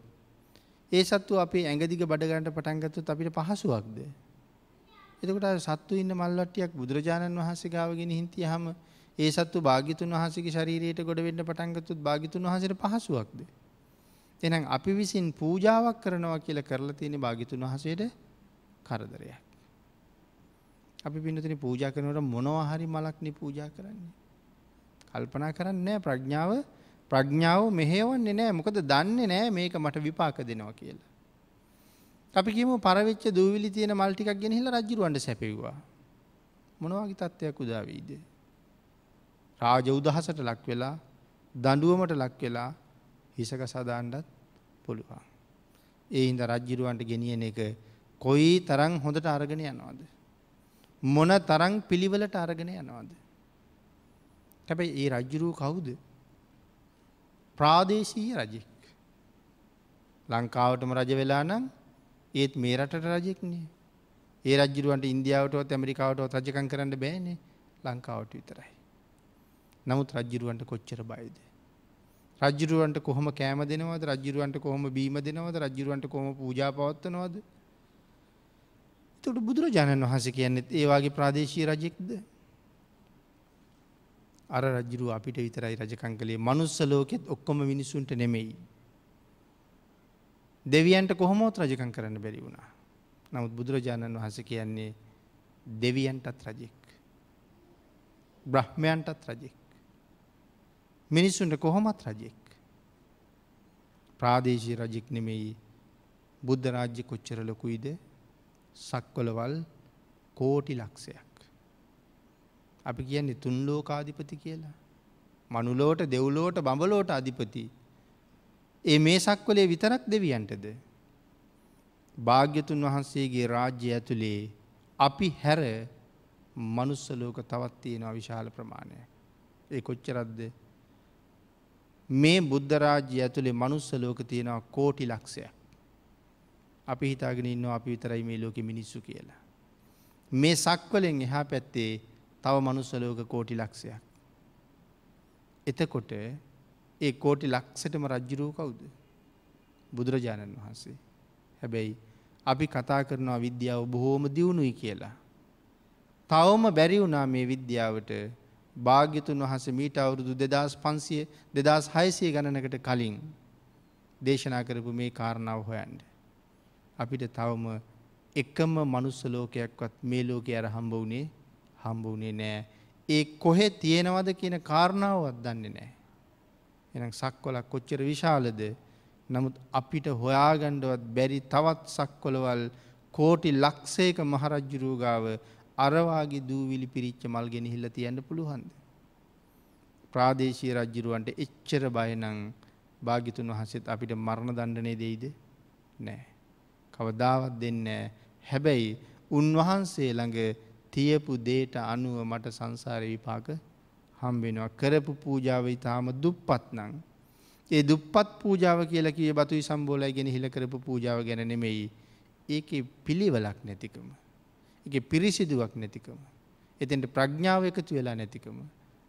ඒ සත්තු අපේ ඇඟදිග බඩගන්ට පටන්ගත්තුත් අපිට පහසුවක්ද. එතකට සත්තු ඉන්න මල්වට්ටියක් බුදුරජාණන් වහන්සේ ගාවගෙන හින්තිය හම ඒ සත්තු භාගිතුන් වහසගේ ශරීරයට ගොඩ වෙන්න පටන්ගතුත් භාගිතුන් වහසට පහසුවක්ද. එනම් අපි විසින් පූජාවක් කරනවා කියල කරලා තියෙන භාගිතුන් වහසේට කරදරයක්. අපි පිනතින පූජා කරනට මොනවහරි මලක්නි පූජා කරන්නේ. කල්පනා කරන්න ප්‍රඥාව ප්‍රඥාව මෙහෙවන්නේ නෑ මොකද දන්නේ නෑ මේක මට විපාක දෙනවා කියලා. අපි කියමු පරවෙච්ච දූවිලි තියෙන මල් ටිකක් ගෙනහිල්ලා රජුරවන්ට සැපෙව්වා. මොනවාගේ තත්ත්වයක් උදා වෙයිද? රාජ උදහසට ලක් වෙලා දඬුවමට ලක් වෙලා හිසක සදාන්නත් පුළුවන්. ඒ හින්දා රජුරවන්ට ගෙනියන එක කොයි තරම් හොඳට අරගෙන යනවද? මොන තරං පිළිවලට අරගෙන යනවාද. හැබැයි ඒ රජ්ජුරුව කවුද. ප්‍රාදේශීය රජෙක්. ලංකාවටම රජ වෙලා නම් ඒත් මේ රටට රජෙක්නේ ඒ රජරුවන්ට ඉන්දියාවටත් ඇමරිකාවටත් රජකන් කරන්න බෑනේ ලංකාවට විතරයි. නමුත් රජ්ජිරුවන්ට කොච්චර බයිද. රජ්ජරුවන්ට කොහොම කෑම දෙනවද රජ්ජරුවන්ට කොහොම බීම දෙනවද රජ්ජරුවන්ට කොම පූජා පවත්වනවද. තුට බුදුරජාණන් වහස කියන්නෙත් ඒවාගේ ප්‍රාදේශී රජෙක්ද. අර රජරුව අපිට විතරයි රජකං කළේ මනුස්ස ලෝකෙත් ඔක්කොම මිනිසුන්ට නෙමෙයි. දෙවියන්ට කොහොමෝත් රජකං කරන්න බැරි වුණා. නමුත් බුදුරජාණන් වහස කියන්නේ දෙවියන්ටත් රජෙක්. බ්‍රහ්මයන්ටත් රජෙක්. මිනිස්සුන්ට කොහොමත් රජෙක්. ප්‍රාදේශී රජෙක් නෙමෙයි බුද්ධ රාජ්‍ය කොච්චර ලොකුයිද සක්වලවල් කෝටි ලක්ෂයක්. අපි කියන්නේ තුන්ලෝකාධිපති කියලා. මනුලෝට දෙව්ලෝට බඹලෝට අධිපති. ඒ මේ සක්වලේ විතරක් දෙවියන්ටද. භාග්‍යතුන් වහන්සේගේ රාජ්‍ය ඇතුළේ අපි හැර මනුස්සලෝක තවත් තියෙනවා විශාල ප්‍රමාණය. ඒ කොච්චරද්ද මේ බුද්ධරාජ්‍ය ඇතුළේ මනුස්සලෝක තියෙනවා කෝටි ලක්ෂයක්. අපි හිතාගෙන ඉන්න අපි විතරයි මේ ලෝක මිනිස්සු කියලා. මේ සක්වලෙන් එහා පැත්තේ තව මනුස්සලෝක කෝටි ලක්ෂයක්. එතකොට ඒ කෝටි ලක්ෂටම රජ්ජුරූ කවුද. බුදුරජාණන් වහන්සේ. හැබැයි අපි කතා කරනවා විද්‍යාව බොහෝම දියුණුයි කියලා. තවම බැරි වුණා මේ විද්‍යාවට භාග්‍යතුන් වහස මීට අවුරුදු දෙදස් පන්සිය දෙදස් හයසය ගණනකට කලින් දේශනා කරපු මේ කාරණාව හොයන්ට. අපිට තවම එකම මනුස්ස ලෝකයක්වත් මේ ලෝක අර හම්බ වනේ හම්බ වනේ නෑ. ඒ කොහෙ තියෙනවද කියන කාරණාවත් දන්නේ නෑ. එනම් සක්කොලක් කොච්චර විශාලද නමුත් අපිට හොයාගණ්ඩවත් බැරි තවත් සක්කොළවල් කෝටි ලක්ෂේක මහරජ්ජුරූගාව අරවාගේ දූවිලි පිරිච්ච මල් ගෙනහිල්ල තියන්න පුළුවන්ද. ප්‍රාදේශී රජ්ජිරුවන්ට එච්චර බයනං භාගිතුන් වහසෙත් අපිට මරණ දණ්ඩනය දෙයිද නෑ. කවදාවත් දෙන්න හැබැයි උන්වහන්සේ ළඟ තියපු දේට අනුව මට සංසාර විපාක හම්බෙනවා කරපු පූජාව ඉතාම දුප්පත් නං. ඒ දුප්පත් පූජාව කියලා කිය බතුයි සම්බෝලයි ගෙන හිල කරපු පූජාව ගැන නෙමෙයි ඒක පිළිවලක් නැතිකම. එක පිරිසිදුවක් නැතිකම. එතෙන්ට ප්‍රඥාව එකතු වෙලා නැතිකම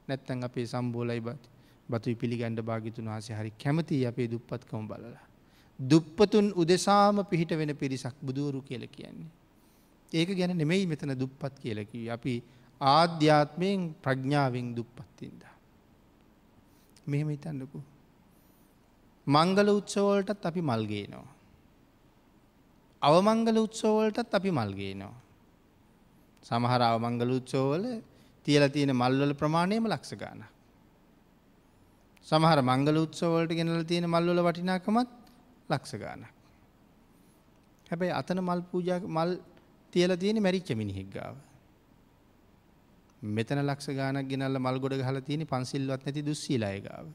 නැත්තන් අපේ සම්බෝලයි බත් බතුයි පිළිගණ්ඩ භාගිතුන් වහසේ හරි කැමති අපේ දුප්පත්කම බලලා. දුප්පතුන් උදෙසාම පිහිට වෙන පිරිසක් බුදුවරු කියල කියන්නේ. ඒක ගැන නෙමෙයි මෙතන දුප්පත් කියලකි. අපි ආධ්‍යාත්මයෙන් ප්‍රඥාවෙන් දුප්පත්තින්ද. මෙහෙම හිතන්නකු. මංගල උත්සවලටත් අපි මල්ගේනවා. අවමංගල උත්සවවලටත් අපි මල්ගේනවා. සමහර අවමංගල උත්සෝවල තියල තියෙන මල්වල ප්‍රමාණයම ලක්ෂ ගාන. සමහර මංගල උත්සවලට ගෙනල තියෙන මල්වල වටිනාකමත් ලක්ෂ ගානක්. හැබැයි අතන මල් පූජා මල් තියල තියෙන මැරිච්ච මිනිහෙක් ගාව. මෙතන ලක්ෂ ගානක් ගෙනල්ල මල් ගොඩ හල තියෙන පන්සිල්වත් නැති දුස්සීලාය ගාව.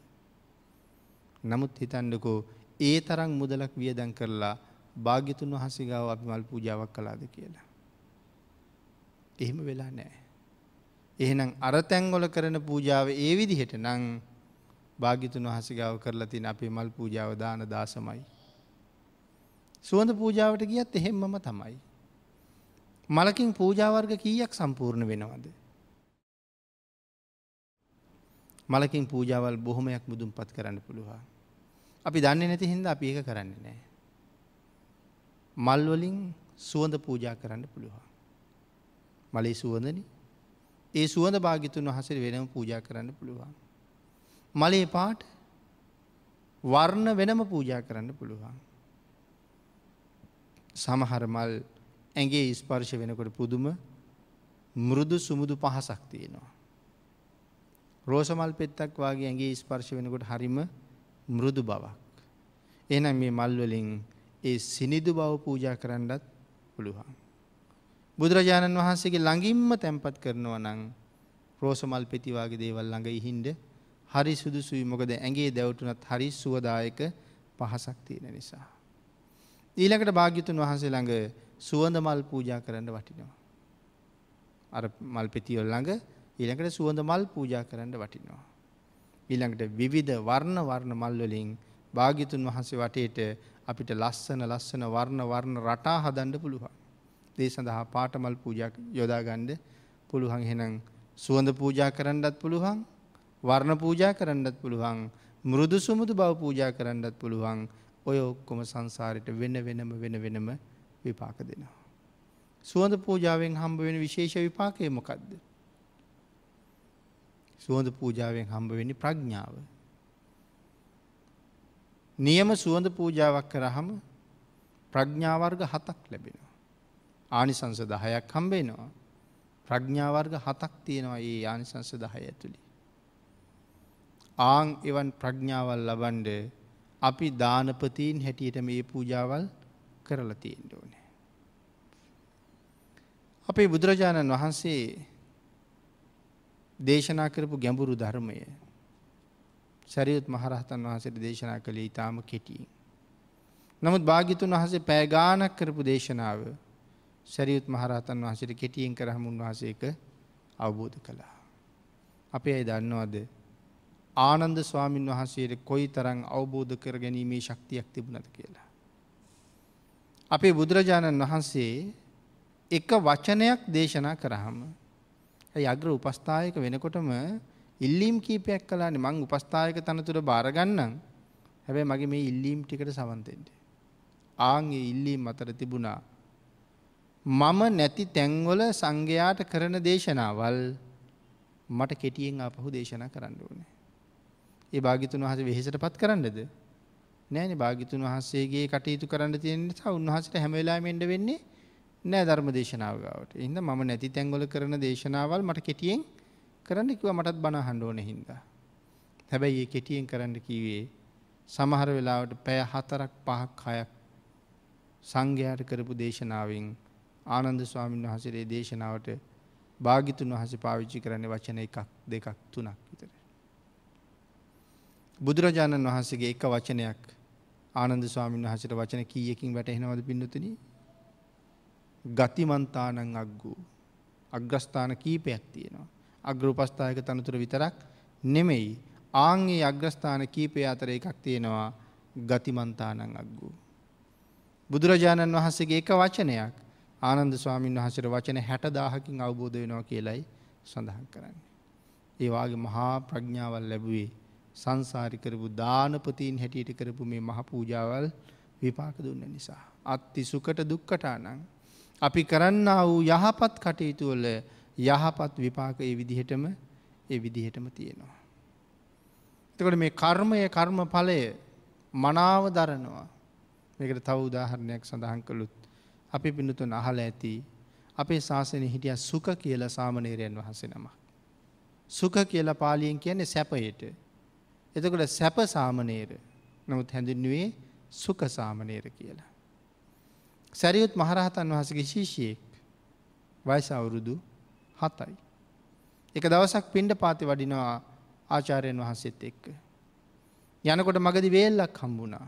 නමුත් හිතන්නකෝ ඒ තරම් මුදලක් වියදන් කරලා භාග්‍යතුන් වහසිගාව අපි මල් පූජාවක් කලාද කියලා. එහෙම වෙලා නෑ. එහෙනම් අරතැංගොල කරන පූජාව ඒ විදිහට නං භාගිතුන් වහසිගාව කරලා තින අපේ මල් පූජාව දාන දාසමයි. සුවඳ පූජාවට ගියත් එහෙම්මම තමයි. මලකින් පූජාවර්ග කීයක් සම්පූර්ණ වෙනවද. මලකින් පූජාවල් බොහොමයක් මුදුම් පත් කරන්න පුළුවන්. අපි දන්නේ නැති හින්ද අපි ඒක කරන්නේ නෑ. මල්වලින් සුවඳ පූජා කරන්න පුළුවන්. මලේ සුවඳන ඒ සුවඳ භාගිතුන් වහසර වෙනම පූජා කරන්න පුළුවන්. මලේ පාට වර්ණ වෙනම පූජා කරන්න පුළුවන්. සමහර මල් ඇගේ ස්පර්ශ වෙනකොට පුදුම මෘදු සුමුදු පහසක් තියෙනවා. රෝසමල් පෙත්තක් වගේ ඇගේ ස්පර්ශ වෙනකොට හරිම මෘදු බවක්. එනම් මේ මල්වලින් ඒ සිනිදු බව පූජා කරන්නත් පුළුවන්. බුදුරජාණන් වහන්සේගේ ළඟින්ම තැන්පත් කරනවා නං රෝසමල් පෙතිවාගේ දේවල් ළඟ ඉහින්ඩ හරි සුදුසුයි මොකද ඇගේ දැවටුනත් හරි සුවදායක පහසක් තියෙන නිසා. ඊළඟට භාග්‍යතුන් වහන්සේ ළඟ සුවඳ මල් පූජා කරන්න වටිනවා. අර මල් පෙතියොල් ළඟ ඊළඟට සුවඳ මල් පූජා කරන්න වටිනවා. ඊළඟට විවිධ වර්ණ වර්ණ මල් වලින් භාග්‍යතුන් වහන්සේ වටේට අපිට ලස්සන ලස්සන වර්ණ වර්ණ රටා හදන්න පුළුවන්. ඒ සඳහා පාටමල් පූජා යොදා ගන්න පුළුවන්. එහෙනම් සුවඳ පූජා කරන්නත් පුළුවන්, වර්ණ පූජා කරන්නත් පුළුවන්, මෘදු සුමුදු බව පූජා කරන්නත් පුළුවන්. ඔය ඔක්කොම සංසාරයට වෙන වෙනම වෙන වෙනම විපාක දෙනවා. සුවඳ පූජාවෙන් හම්බ වෙන විශේෂ විපාකය මොකක්ද? සුවඳ පූජාවෙන් හම්බ වෙන්නේ ප්‍රඥාව. නියම සුවඳ පූජාවක් කරාම ප්‍රඥා වර්ග හතක් ලැබෙනවා. ආනිසංස 10ක් හම්බ වෙනවා. ප්‍රඥා වර්ග හතක් තියෙනවා මේ ආනිසංස 10 ඇතුළේ. ආන් එවන් ප්‍රඥාවල් ලබනද අපි දානපතීන් හැටියට මේ පූජාවල් කරලා තියෙන්න ඕනේ. අපේ බුදුරජාණන් වහන්සේ දේශනා කරපු ගැඹුරු ධර්මය සැරියුත් මහරහතන් වහන්සේට දේශනා කළේ ඉතාම කෙටියෙන්. නමුත් භාගිතුන් වහසේ පෑගානක් කරපු දේශනාව සැරියුත් මහරහතන් වහසට කෙටියෙන් කරහම උන්වහසේක අවබෝධ කළා. අපේ අයි දන්නවද ආනන්ද ස්වාමීන් වහන්සේට කොයි තරං අවබෝධ කර ගැනීමේ ශක්තියක් තිබුණද කියලා. අපේ බුදුරජාණන් වහන්සේ එක වචනයක් දේශනා කරහම යග්‍ර උපස්ථායක වෙනකොටම ඉල්ලීම් කීපයක් කලානේ මං උපස්ථායක තනතුර බාරගන්නම් හැබැයි මගේ මේ ඉල්ලීම් ටිකට සවන්තෙන්ට. ආන්ගේ ඉල්ලීම් අතර තිබුණා. මම නැති තැන්වල සංඝයාට කරන දේශනාවල් මට කෙටියෙන් ආපහු දේශනා කරන්න ඕනේ. ඒ භාගිතුන් වහස වෙහෙසට පත් කරන්නද. නෑන භාගිතුන් වහන්සේගේ කටයුතු කරන්න තියෙන නිසා උන්වහසට හැමවෙලාමෙන්ඩ වෙන්නේ නෑ ධර්ම දේශනාවගාවට ඉන්න මම නැති තැන්ගොල කරන දේශනාවල් මට කෙටියෙන් කරන්න කිව මටත් බණ ඕන හින්දා. හැබැයි ඒ කෙටියෙන් කරන්න කිවේ සමහර වෙලාවට පැය හතරක් පහක් හයක් සංඝයාට කරපු දේශනාවෙන් ආනන්ද ස්වාමීන් වහසරේ දේශනාවට භාගිතුන් වහස පාවිච්චි කරන්න වචන එකක් දෙකක් තුනක් විතර. බුදුරජාණන් වහන්සේගේ එක වචනයක් ආනන්ද ස්වාමීන් වහසට වචන කීයකින් වැටහෙනවද පින්නතුනී ගතිමන්තානං අග්ගූ අග්‍රස්ථාන කීපයක් තියෙනවා. අග්‍රපස්ථායක තනතුර විතරක් නෙමෙයි. ආංගේ අග්‍රස්ථාන කීපය අතර එකක් තියෙනවා ගතිමන්තානං අග්ගූ. බුදුරජාණන් වහන්සේගේ එක වචනයක් ආනන්ද ස්වාමීන් වහසට වචන හැට දාහකින් අවබෝධ වෙනවා කියලයි සඳහන් කරන්නේ. ඒවාගේ මහා ප්‍රඥාවල් ලැබුවේ සංසාරි කරපු දානපතීන් හැටියට කරපු මේ මහ පූජාවල් විපාක දුන්න නිසා. අත්ති සුකට දුක්කටානං අපි කරන්න වූ යහපත් කටයුතු වල යහපත් විපාක ඒ විදිහටම ඒ විදිහටම තියෙනවා. එතකොට මේ කර්මය කර්ම ඵලය මනාව දරනවා. මේකට තව උදාහරණයක් සඳහන් කළොත් අපි පින්නතුන් අහලා ඇති අපේ ශාසනය හිටිය සුඛ කියලා සාමණේරයන් වහන්සේ නමක්. සුඛ කියලා පාලියෙන් කියන්නේ සැපයට. එතකොට සැප සාමණේර. නමුත් හැඳින්වුවේ සුඛ සාමණේර කියලා. සැරියුත් මහරහතන් වහසගේ ශිෂයෙක් වයස අවුරුදු හතයි. එක දවසක් පින්ඩ පාති වඩිනවා ආචාරයෙන් වහන්සේත් එක්ක. යනකොට මගදි වේල්ලක් හම්බුණා.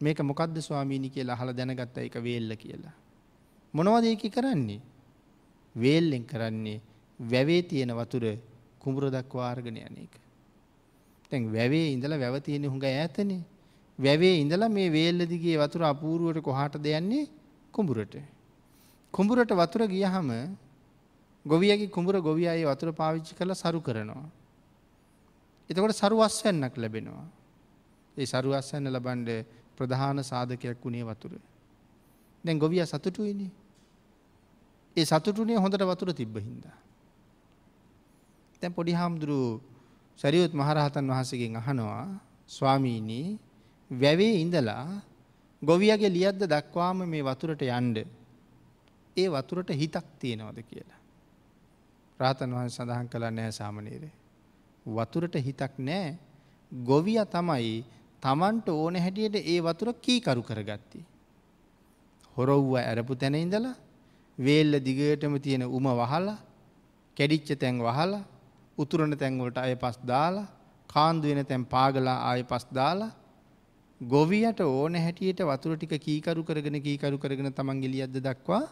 මේක මොකක්ද ස්වාමීණි කියලා හල දැනගත්ත එක වේල්ල කියලා. මොනවද ඒක කරන්නේ. වේල්ලෙන් කරන්නේ වැවේ තියෙන වතුර කුඹුර දක්වාර්ගන යන එක. තැන් වැවේ ඉඳලා වැව තියෙන හුඟ ඇතනේ වැවේ ඉඳලා මේ වේල්ල දිගේ වතුර අපූරුවට කොහාට දෙයන්නේ කුඹුරට. කුඹුරට වතුර ගියහම ගොවියගේ කුඹුර ගොවියයි වතුර පාවිච්චි කරලා සරු කරනවා. එතකොට සරු අස්වැන්නක් ලැබෙනවා. ඒ සරු අස්වැන්න ලබන්ඩ ප්‍රධාන සාධකයක් වුණේ වතුර. දැන් ගොවිය සතුටුයිනි. ඒ සතුටුනේ හොඳට වතුර තිබ්බ හින්දා. දැන් පොඩි හාමුදුරු සැරියුත් මහරහතන් වහන්සේගෙන් අහනවා ස්වාමීනී වැවේ ඉඳලා ගොවියගේ ලියද්ද දක්වාම මේ වතුරට යන්ඩ ඒ වතුරට හිතක් තියෙනවද කියලා. රාතන් වහන් සඳහන් කළ නෑ සාමනීරේ. වතුරට හිතක් නෑ ගොවිය තමයි තමන්ට ඕන හැටියට ඒ වතුර කීකරු කරගත්ති. හොරොව්ව ඇරපු තැන ඉඳලා වේල්ල දිගටම තියෙන උම වහලා කැඩිච්ච තැන් වහලා උතුරන තැන්වලට අය පස් දාලා කාන්දු වෙන තැන් පාගලා ආය පස් දාලා ගොවියට ඕන හැටියට වතුර ටික කීකරු කරගෙන කීකරු කරගෙන තමන් ගෙලියද්ද දක්වා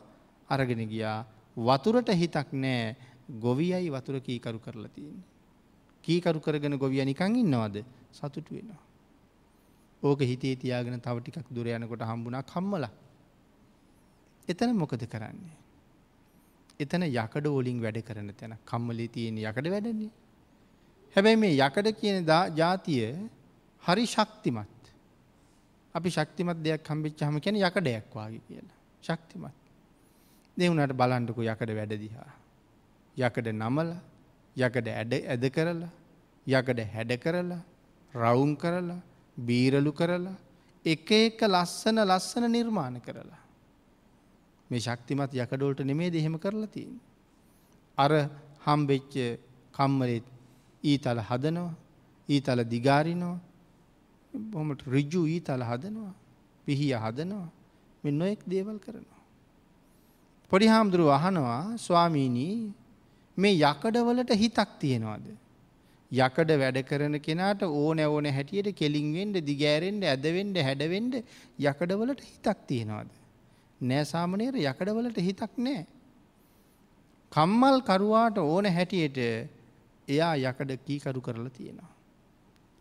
අරගෙන ගියා වතුරට හිතක් නෑ ගොවියයි වතුර කීකරු කරලා තියන්නේ. කීකරු කරගෙන ගොවිය නිකං ඉන්නවද සතුට වෙනවා. ඕක හිතේ තියාගෙන තව ටිකක් දුර යනකොට හම්බුණා කම්මල. එතන මොකද කරන්නේ. එතන යකඩ ෝලින් වැඩ කරන තැන කම්මලි තියෙන යකඩ වැඩන්නේ. හැබැයි මේ යකඩ කියන ජාතිය හරි ශක්තිමත්. අපි ශක්තිමත් දෙයක් කම්පිච්ච හම කියන යකඩයක් වගේ කියලා. ශක්තිමත්. දෙවුනට බලන්ඩකු යකඩ වැඩදිහා. යකඩ නමල යකඩ ඇඩ ඇද කරලා යකඩ හැඩ කරලා රවුම් කරලා බීරලු කරලා එක එක ලස්සන ලස්සන නිර්මාණ කරලා. මේ ශක්තිමත් යකඩෝල්ට නෙමේ දෙහෙම කරලා තින්. අර හම්බෙච්ච කම්මලෙත් ඊතල හදනවා ඊතල දිගාරිනවා බොමට රිජ්ජු ඊතල හදනවා පිහිය හදනවා මෙ නොෙක් දේවල් කරනවා. පොඩි හාමුදුරුව අහනවා ස්වාමීනී මේ යකඩවලට හිතක් තියෙනවාද. යකඩ වැඩ කරන කෙනාට ඕන ඕන හැටියට කෙලින්වෙන්ඩ දිගෑරෙන්ට ඇදවෙන්ඩ හැඩවෙන්ඩ යකඩවලට හිතක් තියෙනවාද. නෑ සාමනයට යකඩවලට හිතක් නෑ. කම්මල් කරුවාට ඕන හැටියට එයා යකඩ කීකරු කරලා තියෙනවා.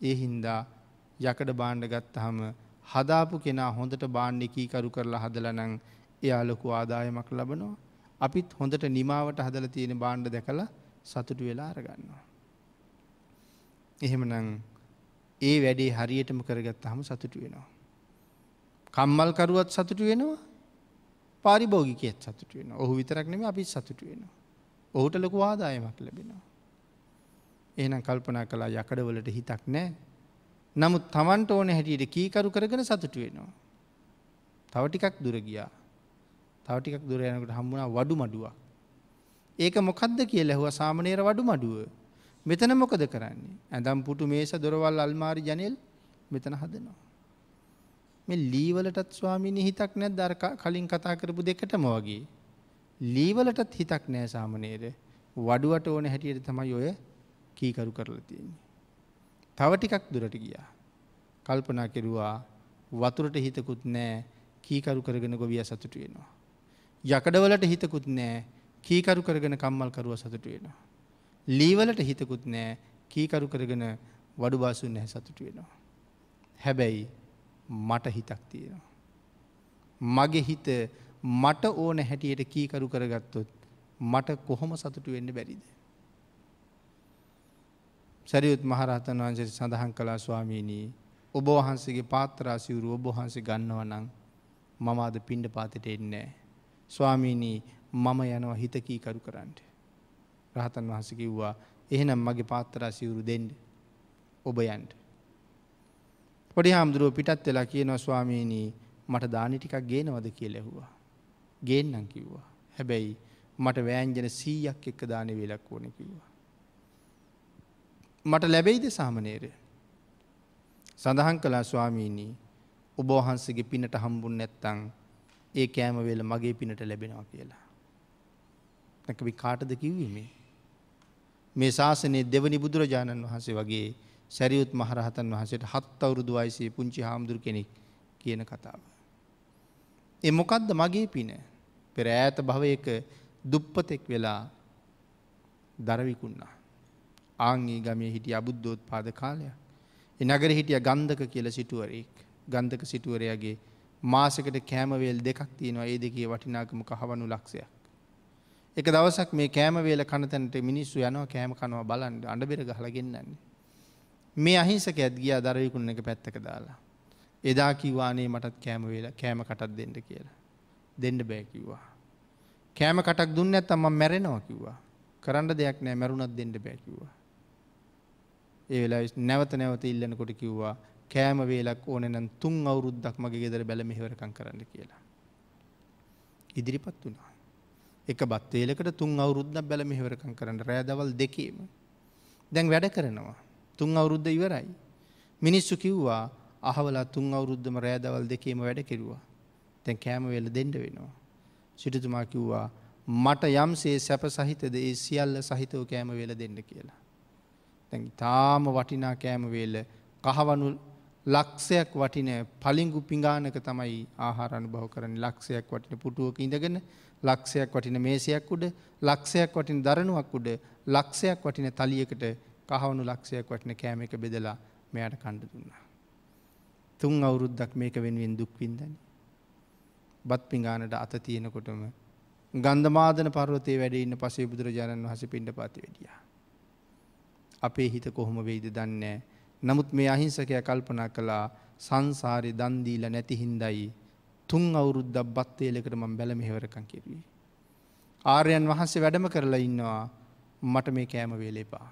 ඒ හින්දා යකඩ බාණ්ඩ ගත්තහම හදාපු කෙනා හොඳට බාණ්ඩ කීකරු කරලා හදලනං එයා ලොකු ආදායමක් ලබනවා. අපිත් හොඳට නිමාවට හදල තියෙන බාණ්ඩ දැකලා සතුටු වෙලා අරගන්නවා. එහෙමනං ඒ වැඩේ හරියටම කරගත් හම සතුටු වෙනවා. කම්මල්කරුවත් සතුටු වෙනවා පාරිභෝගිකයත් සතුට වෙන ඔහු විතරක් නෙම අපි සතුට වෙනවා. ඔහුට ලොකු ආදායමක් ලැබෙනවා. එහනම් කල්පනා කලා යකඩවලට හිතක් නෑ. නමුත් තමන්ට ඕන හැටියට කීකරු කරගෙන සතුට වෙනවා. තවටිකක් දුර ගියා. තවටිකක් දුර යනකට හම්බුණා වඩු මඩුවක්. ඒක මොකක්ද කිය ලැහුව සාමනේර වඩු මඩුව. මෙතන මොකද කරන්නේ. ඇඳම් පුටු මේස දොරවල් අල්මාරි ජනල් මෙතන හදනවා. මේ ලීවලටත් ස්වාමිනි හිතක් නැත් දර කලින් කතා කරපු දෙකටම වගේ. ලීවලටත් හිතක් නෑ සාමනේර වඩුවට ඕන හැටියට තමයි ඔය කීකරු කරලා තියෙන්නේ. තව ටිකක් දුරට ගියා. කල්පනා කෙරුවා වතුරට හිතකුත් නෑ කීකරු කරගෙන ගොවිය සතුට වෙනවා. යකඩවලට හිතකුත් නෑ කීකරු කරගෙන කම්මල් කරුව සතුට වෙනවා. ලීවලට හිතකුත් නෑ කීකරු කරගෙන වඩු බාසුන් නැහැ සතුට වෙනවා. හැබැයි මට හිතක් තියෙනවා. මගේ හිත මට ඕන හැටියට කීකරු කරගත්තොත් මට කොහොම සතුටු වෙන්න බැරිද. සැරියුත් මහරහතන් වහන්සේ සඳහන් කලා ස්වාමීනී ඔබ වහන්සේගේ පාත්තරාසිවරු ඔබ වහන්සේ ගන්නවනං මම අද පිණ්ඩ පාතට එන්නේ. ස්වාමීනී මම යනවා හිත කීකරු කරන්නට. රහතන් වහස කිව්වා එහෙනම් මගේ පාත්තරාසිවරු දෙන්ඩ ඔබ යන්ට. පොඩි හාමුදුරුව පිටත් වෙලා කියනවා ස්වාමීනී මට දානි ටිකක් ගේනවද කිය ලැහුවා. ගේන්නම් කිව්වා. හැබැයි මට වෑන්ජන සීයක් එක්ක දාන වෙලක් ඕන කිව්වා. මට ලැබෙයිද සාමනේරය. සඳහන් කලා ස්වාමීනී ඔබෝහන්සගේ පිනට හම්බුන් නැත්තං ඒ කෑමවෙල මගේ පිනට ලැබෙනවා කියලා. නැකබි කාටද කිව්වීමේ. මේ ශාසනයේ දෙවනි බුදුරජාණන් වහන්සේ වගේ සැරියුත් මහරහතන් වහසට හත් අවුරුදු වයිසේ පුංචි හාමුදුර කෙනෙක් කියන කතාව. එ මොකක්ද මගේ පින පෙර ඈත භවයක දුප්පතෙක් වෙලා දරවිකුන්නා. ආංගේ ගමේ හිටිය අබුද්ධෝත් පාද කාලයක්. එ නගර හිටිය ගන්ධක කියල සිටුවරෙක් ගන්ධක සිටුවරයාගේ මාසකට කෑමවේල් දෙකක් තියෙනවා ඒ දෙකේ වටිනාකම කහවනු ලක්ෂයක්. එක දවසක් මේ කෑමවේල කනතැනට මිනිස්සු යනවා කෑම කනවා බලන්ට අඩබෙර ගහලගෙන්න්නන්නේ. මේ අහිංසකඇත් ගියා දරයකුණ එක පැත්තක දාලා. එදා කිවානේ මටත් කෑම වෙලා කෑම කටත් දෙන්න කියලා. දෙන්න බෑකිව්වා. කෑම කටක් දුන්න ඇත් අම්ම මැරෙනවා කිව්වා. කරන්න දෙයක් නෑ මැරුණත් දෙන්න බෑකිව්වා. ඒ වෙලා නැවත නැවත ඉල්ලනකොට කිව්වා කෑම වේලක් ඕනනම් තුන් අවුරුද්දක් මගේ ගෙදර බැල මෙහෙවරකං කරන්න කියලා. ඉදිරිපත් වුණා. එක බත්වේලකට තුන් අවුරුද්දක් බැල මෙහෙවරකං කරන්න රෑදවල් දෙකේම. දැන් වැඩ කරනවා. තුන් අවුරුද්ධ ඉවරයි. මිනිස්සු කිව්වා අහවලා තුන් අවුරුද්ධම රෑදවල් දෙකේම වැඩ කෙරුවා. තැන් කෑම වෙල දෙඩ වෙනවා. සිටිතුමා කිව්වා මට යම්සේ සැප සහිතද ඒ සියල්ල සහිතව කෑම වෙල දෙන්න කියලා. තැන් තාම වටිනා කෑම වේල කහවනු ලක්ෂයක් වටින පලිංගු පිඟානක තමයි ආහාරණ බව කරන ලක්ෂයක් වටින පුටුවක ඉඳගෙන ලක්ෂයක් වටින මේසයක් උඩ ලක්ෂයක් වටින දරනුවක් උඩ ලක්ෂයක් වටින තලියකට කහවුණු ලක්ෂයක් වටින කෑම එක බෙදලා මෙයට කණ්ඩ දුන්නා. තුන් අවුරුද්දක් මේක වෙනුවෙන් දුක්වින්දන. බත් පිඟානට අත තියෙනකොටම ගන්ධමාදන පර්වතය වැඩඉන්න පසේ බුදුරජාණන් වහස පිඩ පාති වැඩිය. අපේ හිත කොහොම වෙයිද දන්නේ. නමුත් මේ අහිංසකය කල්පනා කළා සංසාරය දන්දීල නැති හින්දයි තුන් අවුරුද්දක් බත්තේලකට මං බැල මෙහෙවරකං කිරී. ආර්යන් වහන්සේ වැඩම කරලා ඉන්නවා මට මේ කෑම වේලේපා.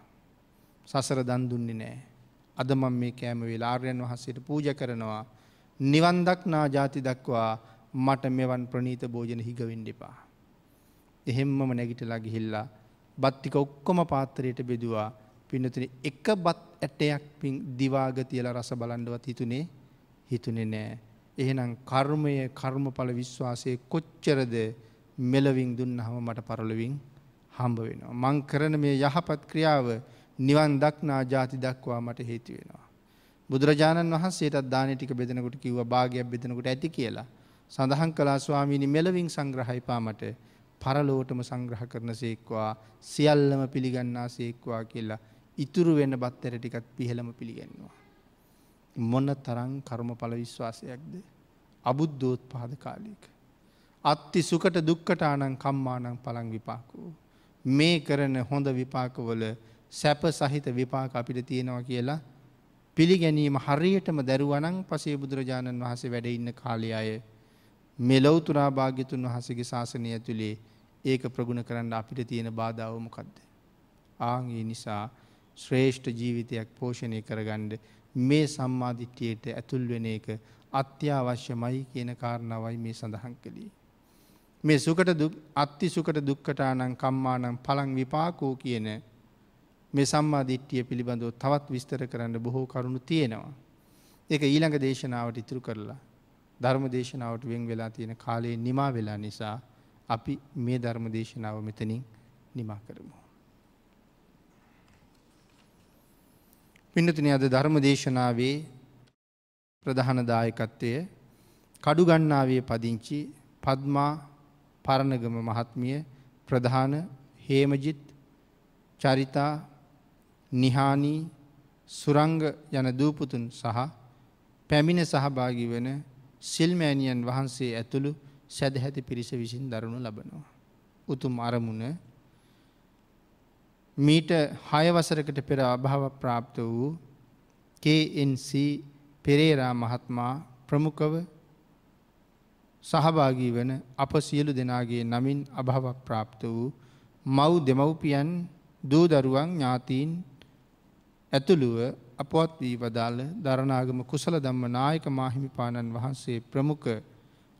සසර දන් දුන්නේ නෑ. අද මම මේ කෑම වෙලා ආර්යයන් වහන්සේට පූජ කරනවා. නිවන් දක්නා ජාති දක්වා මට මෙවන් ප්‍රනීත භෝජන හිගවෙන්න එපා. එහෙම්මම නැගිටලා ගිහිල්ලා බත්තික ඔක්කොම පාත්තරයට බෙදවා පිනතුන එක බත් ඇටයක් පින් දිවාගතියල රස බලන්ඩවත් හිතුනේ හිතුනේ නෑ. එහෙනම් කර්මය කර්මඵල විශ්වාසය කොච්චරද මෙලවින් දුන්න හම මට පරලවින් හම්බ වෙනවා. මං කරන මේ යහපත් ක්‍රියාව නිවන් දක්නා ජාති දක්වා මට හේතු වෙනවා. බුදුරජාණන් වහන්සේටත් දාන ටික බෙදෙනකොට කිව්ව භාගයක් බෙදෙනකොට ඇති කියලා. සඳහන් කලා ස්වාමීනි මෙලවින් සංග්‍රහයි පාමට පරලෝටම සංග්‍රහ කරන සේක්වා සියල්ලම පිළිගන්නා සේක්වා කියලා ඉතුරු වෙන්න බත්තර ටිකත් පිහළම පිළිගන්නවා. මොන්න තරං කර්ම පල විශ්වාසයක්ද අබුද්ධෝත් පාද කාලික. අත්ති සුකට දුක්කටානං කම්මානං පළං විපාකෝ. මේ කරන හොඳ විපාකවල සැප සහිත විපාක අපිට තියෙනවා කියලා පිළිගැනීම හරියටම දැරුවනං පසේ බුදුරජාණන් වහසේ වැඩ ඉන්න කාලය අය මෙලොවතුරා භාග්‍යතුන් වහසගේ ශාසනය ඇතුළේ ඒක ප්‍රගුණ කරන්න අපිට තියෙන බාධාවමකක්ද. ආගේ නිසා ශ්‍රේෂ්ඨ ජීවිතයක් පෝෂණය කරගණ්ඩ මේ සම්මාධිට්්‍යයට ඇතුල් වෙන එක අත්‍යවශ්‍යමයි කියන කාරණාවයි මේ සඳහන් කළේ. මේ සුකට අත්ති සුකට දුක්කටානං කම්මානම් පළං විපාකෝ කියන මේ සම්මාධිට්්‍යිය පිළිබඳව තවත් විස්තර කරන්න බොහෝ කරුණු තියෙනවා. ඒක ඊළඟ දේශනාවට ඉතුරු කරලා ධර්ම දේශනාවට වෙන් වෙලා තියෙන කාලයේ නිමා වෙලා නිසා අපි මේ ධර්ම දේශනාව මෙතනින් නිමා කරමු. පින්නතුන අද ධර්ම දේශනාවේ ප්‍රධානදායකත්වය කඩුගන්නාවේ පදිංචි පද්මා පරණගම මහත්මිය ප්‍රධාන හේමජිත් චරිතා නිහානී සුරංග යන දූපුතුන් සහ පැමිණ සහභාගි වන සිල්මෑනියන් වහන්සේ ඇතුළු සැදැහැති පිරිස විසින් දරුණු ලබනවා. උතුම් අරමුණ මීට හයවසරකට පෙර අභාව ප්‍රාප්ත වූ KNC පෙරේරා මහත්මා ප්‍රමුඛව සහභාගී වන අප සියලු දෙනාගේ නමින් අභාවක් ප්‍රාප්ත වූ මව් දෙමව්පියන් දූ දරුවන් ඥාතීන් ඇතුළුව අපවත් වී වදාළ දරනාගම කුසල ධම්ම නායක මාහිමිපාණන් වහන්සේ ප්‍රමුඛ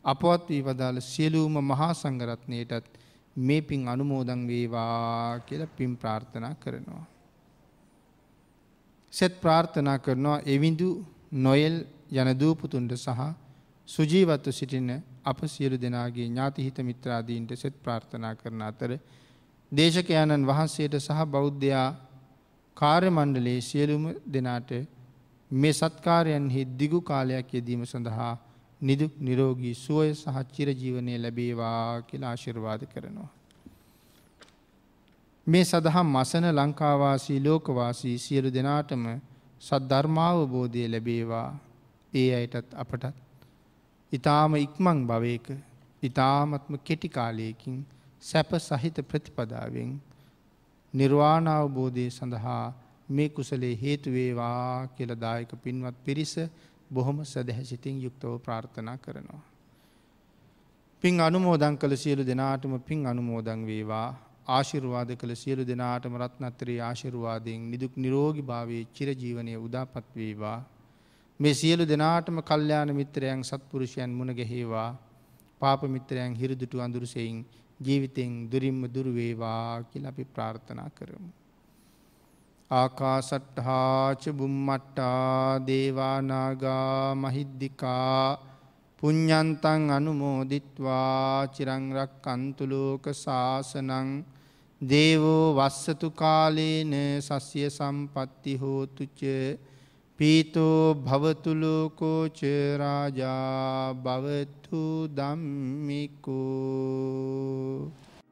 අපවත් වී වදාළ සියලුම මහා සංඝරත්නයටත් මේ පින් අනුමෝදන් වේවා කියලා පින් ප්‍රාර්ථනා කරනවා. සෙත් ප්‍රාර්ථනා කරනවා එවිඳු නොයෙල් යන දූපුතුන්ට සහ සුජීවත්ව සිටින අප සියලු දෙනාගේ ඥාතිහිත මිත්‍රාදීන්ට සෙත් ප්‍රාර්ථනා කරන අතර දේශකයාණන් වහන්සේට සහ බෞද්ධයා කාර්ය මණ්ඩලයේ සියලුම දෙනාට මේ සත්කාරයන්හි දිගු කාලයක් යෙදීම සඳහා නිදුක් නිරෝගී සුවය සහ චිරජීවනය ලැබේවා කියලා ආශිර්වාද කරනවා. මේ සදහම් මසන ලංකාවාසී ලෝකවාසී සියලු දෙනාටම සද්ධර්මාවබෝධය ලැබේවා ඒ අයටත් අපටත්. ඉතාම ඉක්මං භවයක ඉතාමත්ම කෙටි කාලයකින් සැප සහිත ප්‍රතිපදාවෙන් නිර්වාණාවබෝධය සඳහා මේ කුසලේ හේතුවේවා කියලදායක පින්වත් පිරිස බොහොම සැදැහැසිතින් යුක්තව ප්‍රාර්ථනා කරනවා. පින් අනුමෝදං කළ සියලු දෙනාටම පින් අනුමෝදං වේවා ආශිර්වාද කළ සියලු දෙනාටම රත්නත්තරේ ආශිර්වාදයෙන් නිදුක් නිරෝගි භාවයේ චිරජීවනය උදාපත් වේවා. මේ සියලු දෙනාටම කල්්‍යයාන මිත්‍රයන් සත්පුරුෂයන් මුණ ගැහේවා පාපමිත්‍රයන් හිරදුටු අඳුරුසෙයින් ජීවිතෙන් දුරින්ම දුරුවේවා කියල අපි ප්‍රාර්ථනා කරමු. ආකාසට්හාච බුම්මට්ටා දේවානාගා මහිද්දිකා පුඤ්ඥන්තන් අනුමෝදිත්වා චිරංරක් කන්තුලෝක ශාසනං දේවෝ වස්සතු කාලේන සස්ය සම්පත්ති හෝතුච පීතෝ භවතුලෝකෝචරාජා භවතු දම්මිකෝ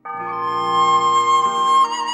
Thank you.